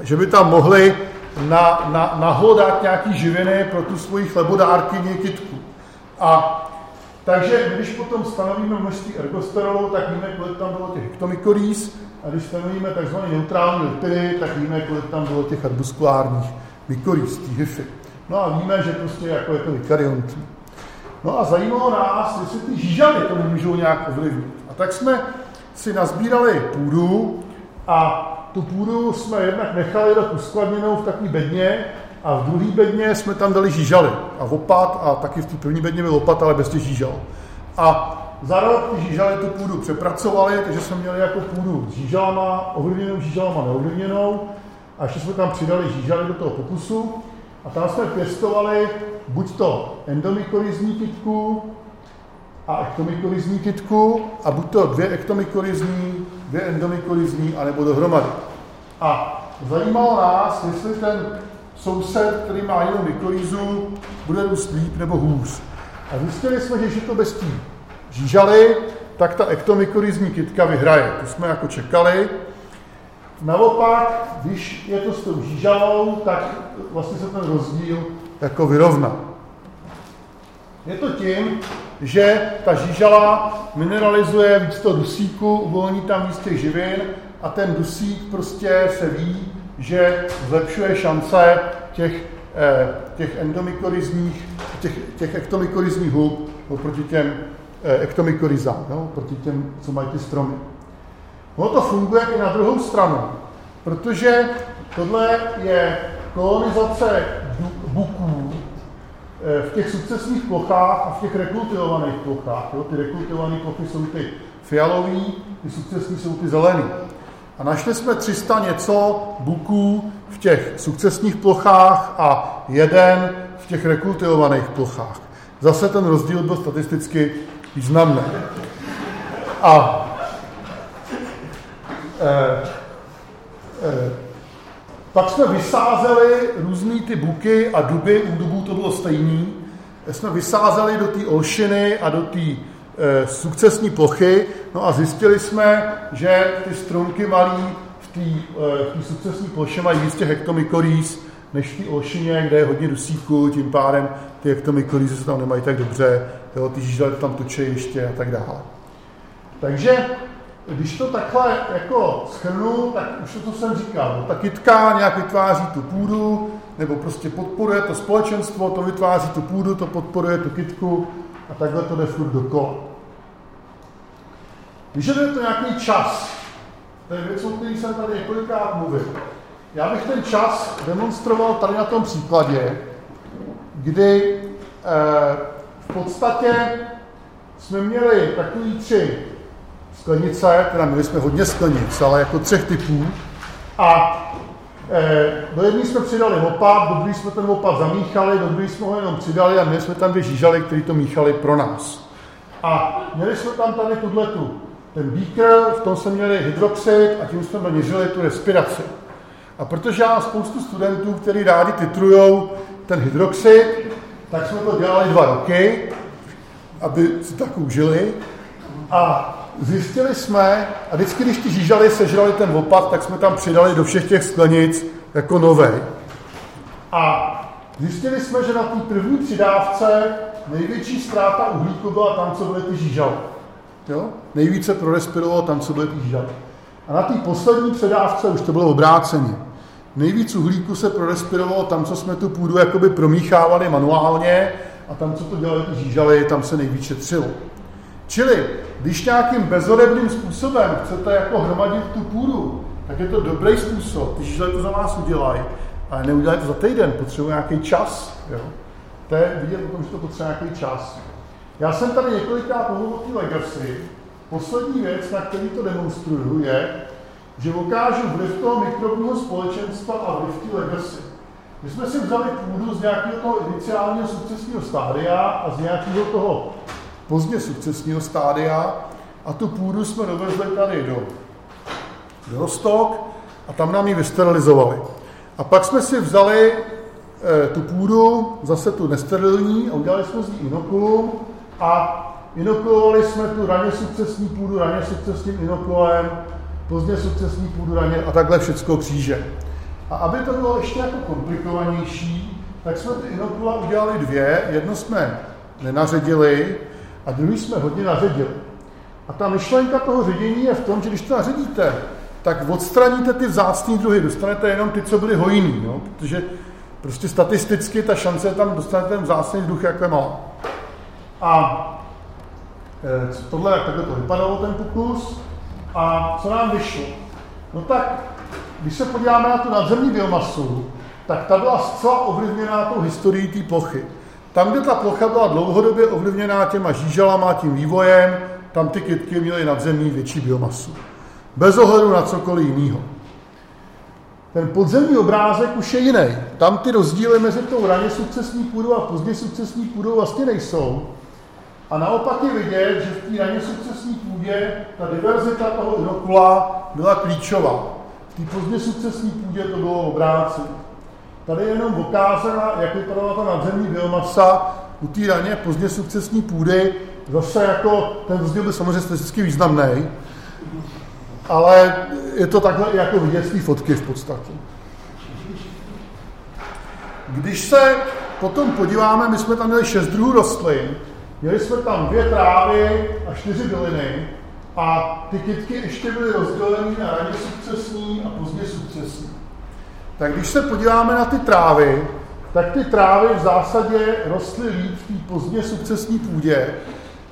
že by tam mohli na, na, nahlodat nějaký živiny pro tu svoji chlebodárkyni kytku. A takže když potom stanovíme množství ergosterolu, tak víme, kolik tam bylo těch hektomykorýz, a když stanovíme tzv. neutrální lipidy, tak víme, kolik tam bylo těch arbuskulárních mykorýz, hyfy. No a víme, že prostě jako je to vykariontní. No a zajímalo nás, jestli ty žížaly to nemůžou nějak ovlivnit. A tak jsme si nazbírali půdu a tu půdu jsme jednak nechali tak uskladněnou v takové bedně a v druhé bedně jsme tam dali žížaly a opat a taky v té první bedně byl opat, ale bez těch žížal. A za rok ty žížaly tu půdu přepracovali, takže jsme měli jako půdu s žížalama, ovlivněnou žížalama, neovlivněnou. A ještě jsme tam přidali žížaly do toho pokusu a tam jsme pěstovali buď to endomykorizní kytku a ektomykorizní kytku a buď to dvě ektomykorizní, dvě endomykorizní, anebo dohromady. A zajímalo nás, jestli ten soused, který má jinou mykorízu, bude růst líp nebo hůř. A zjistili jsme, že to bez tí žížaly, tak ta ektomykorizní kytka vyhraje. To jsme jako čekali. Naopak, když je to s tou žížalou, tak vlastně se ten rozdíl jako vyrovná. Je to tím, že ta žížala mineralizuje víc to dusíku, uvolní tam víc těch živin a ten dusík prostě se ví, že zlepšuje šance těch, eh, těch endomykorizních, těch, těch ektomykorizních hub oproti těm eh, ektomykorizám, no, proti těm, co mají ty stromy. Ono to funguje i na druhou stranu, protože tohle je kolonizace buků eh, v těch sukcesních plochách a v těch rekultivovaných plochách. Jo? Ty rekultivované plochy jsou ty fialové, ty sukcesní jsou ty zelené. A našli jsme 300 něco buků v těch sukcesních plochách a jeden v těch rekultivovaných plochách. Zase ten rozdíl byl statisticky významný. A eh, eh, pak jsme vysázeli různé ty buky a duby, u dubů to bylo stejný, jsme vysázeli do té olšiny a do té e, sukcesní plochy, no a zjistili jsme, že ty stromky malý v té sukcesní ploše mají těch hektomykorýz, než v té olšině, kde je hodně dusíku, tím pádem ty hektomykorýzy se tam nemají tak dobře, jo, ty žížely tam točí ještě a tak dále. Takže když to takhle jako schrnu, tak už to, co jsem říkal, ta kytka nějak vytváří tu půdu, nebo prostě podporuje to společenstvo, to vytváří tu půdu, to podporuje tu kytku a takhle to jde furt dokola. Vyžaduje to nějaký čas. To je věc, o který jsem tady několikrát mluvil. Já bych ten čas demonstroval tady na tom příkladě, kdy eh, v podstatě jsme měli takový tři sklenice, teda měli jsme hodně sklenic, ale jako třech typů. A e, do jedné jsme přidali opat, do druhé jsme ten opat zamíchali, do druhé jsme ho jenom přidali a měli jsme tam dvě žížaly, které to míchali pro nás. A měli jsme tam tady tu, ten beaker, v tom jsme měli hydroxid a tím jsme měřili tu respiraci. A protože já spoustu studentů, kteří rádi titrujou ten hydroxid, tak jsme to dělali dva roky, aby si tak užili. A zjistili jsme, a vždycky, když ty žížaly sežrali ten opat, tak jsme tam přidali do všech těch sklenic jako nové. A zjistili jsme, že na té první přidávce největší ztráta uhlíku byla tam, co byly ty žížaly. Jo? Nejvíce prorespirovalo tam, co byly ty žížaly. A na té poslední předávce už to bylo obráceně. Nejvíc uhlíku se prorespirovalo tam, co jsme tu půdu jakoby promíchávali manuálně a tam, co to dělali ty žížaly, tam se nejvíc šetřilo. Čili, když nějakým bezorebným způsobem chcete jako hromadit tu půdu, tak je to dobrý způsob, když to za vás udělají, ale neudělají to za týden, potřebuje nějaký čas. Jo? To je vidět o tom, že to potřebuje nějaký čas. Já jsem tady několikrát mluvil o legacy. Poslední věc, na který to demonstruju, je, že ukážu vliv toho mikrobního společenstva a vliv té legacy. My jsme si vzali půdu z nějakého toho iniciálního sukcesního stádia a z nějakého toho pozdě sukcesního stádia a tu půdu jsme dovezli tady do, do Rostok a tam nám ji vysterilizovali. A pak jsme si vzali e, tu půdu, zase tu nesterilní, a udělali jsme z ní inokulum a inokulovali jsme tu raně sukcesní půdu raně sukcesním inokulem, pozdě sukcesní půdu raně a takhle všechno kříže. A aby to bylo ještě jako komplikovanější, tak jsme ty inokula udělali dvě. Jedno jsme nenaředili, a druhý jsme hodně naředili. A ta myšlenka toho ředění je v tom, že když to naředíte, tak odstraníte ty vzácné druhy, dostanete jenom ty, co byly hojný, jo? protože prostě statisticky ta šance je tam dostanete ten vzácný druh, jak malá. A e, tohle, jak takhle to vypadalo, ten pokus, a co nám vyšlo? No tak, když se podíváme na tu nadzemní biomasu, tak ta byla zcela ovlivněná tou historií té plochy. Tam, kde ta plocha byla dlouhodobě ovlivněná těma žížalama, tím vývojem, tam ty kytky měly nad zemí větší biomasu. Bez ohledu na cokoliv jiného. Ten podzemní obrázek už je jiný. Tam ty rozdíly mezi tou raně sukcesní půdou a pozdě sukcesní půdou vlastně nejsou. A naopak je vidět, že v té raně sukcesní půdě ta diverzita toho inokula byla klíčová. V té pozdě sukcesní půdě to bylo obrácené. Tady je jenom ukázala, jak vypadala ta nadzemní biomasa u té raně pozdě sukcesní půdy. Zase jako ten rozdíl byl samozřejmě statisticky významný, ale je to takhle jako vidět fotky v podstatě. Když se potom podíváme, my jsme tam měli šest druhů rostlin, měli jsme tam dvě trávy a čtyři byliny a ty kytky ještě byly rozděleny na raně sukcesní a pozdě sukcesní. Tak když se podíváme na ty trávy, tak ty trávy v zásadě rostly líp v té pozdně sukcesní půdě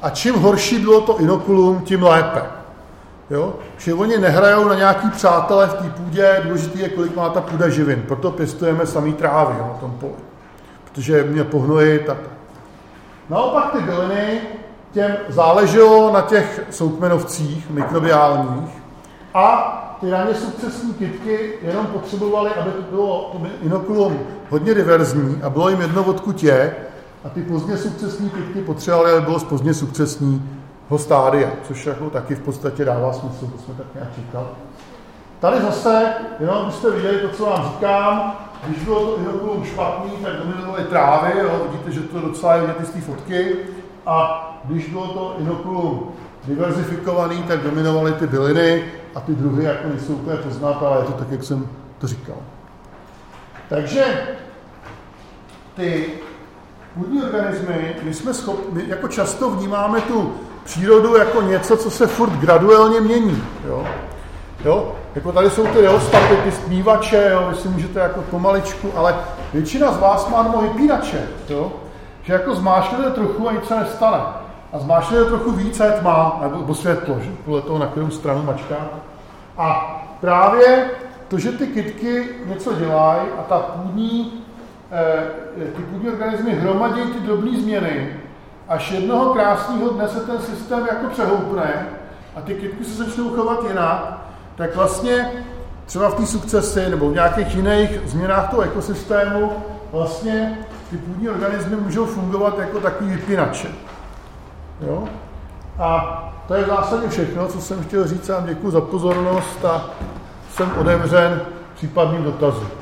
a čím horší bylo to inokulum, tím lépe. Jo? Že oni nehrajou na nějaký přátelé v té půdě, důležité je, kolik má ta půda živin. Proto pěstujeme samý trávy jo, na tom poli. Protože mě pohnojí tak. Naopak ty byliny, těm záleželo na těch soukmenovcích mikrobiálních a ty raně sukcesní kytky jenom potřebovaly, aby to bylo to inokulum hodně diverzní a bylo jim jedno, odkud je, a ty pozdně sukcesní kytky potřebovaly, aby bylo z pozdně sukcesního stádia, což jako taky v podstatě dává smysl, to jsme tak nějak čekali. Tady zase, jenom abyste viděli to, co vám říkám, když bylo to inokulum špatný, tak dominovaly trávy, jo, vidíte, že to docela je vidět z té fotky, a když bylo to inokulum diverzifikovaný, tak dominovaly ty byliny a ty druhy jako nejsou úplně poznat, ale je to tak, jak jsem to říkal. Takže ty půdní organismy, my jsme schopni, jako často vnímáme tu přírodu jako něco, co se furt graduálně mění. Jo? Jo? Jako tady jsou ty reostaty, ty stmívače, jo? vy si můžete jako pomaličku, ale většina z vás má nohy pínače, jo? že jako zmášnete trochu a nic se nestane. A zmášnete trochu víc a je tma, nebo světlo, že? podle toho, na kterou stranu mačka. A právě to, že ty kytky něco dělají a ta půdní, eh, ty půdní organismy hromadí ty drobné změny, až jednoho krásného dne se ten systém jako přehoupne a ty kytky se začnou chovat jinak, tak vlastně třeba v té sukcesi nebo v nějakých jiných změnách toho ekosystému vlastně ty půdní organismy můžou fungovat jako takový vypínače. Jo? A to je v zásadě všechno, co jsem chtěl říct. Vám děkuji za pozornost a jsem otevřen případným dotazům.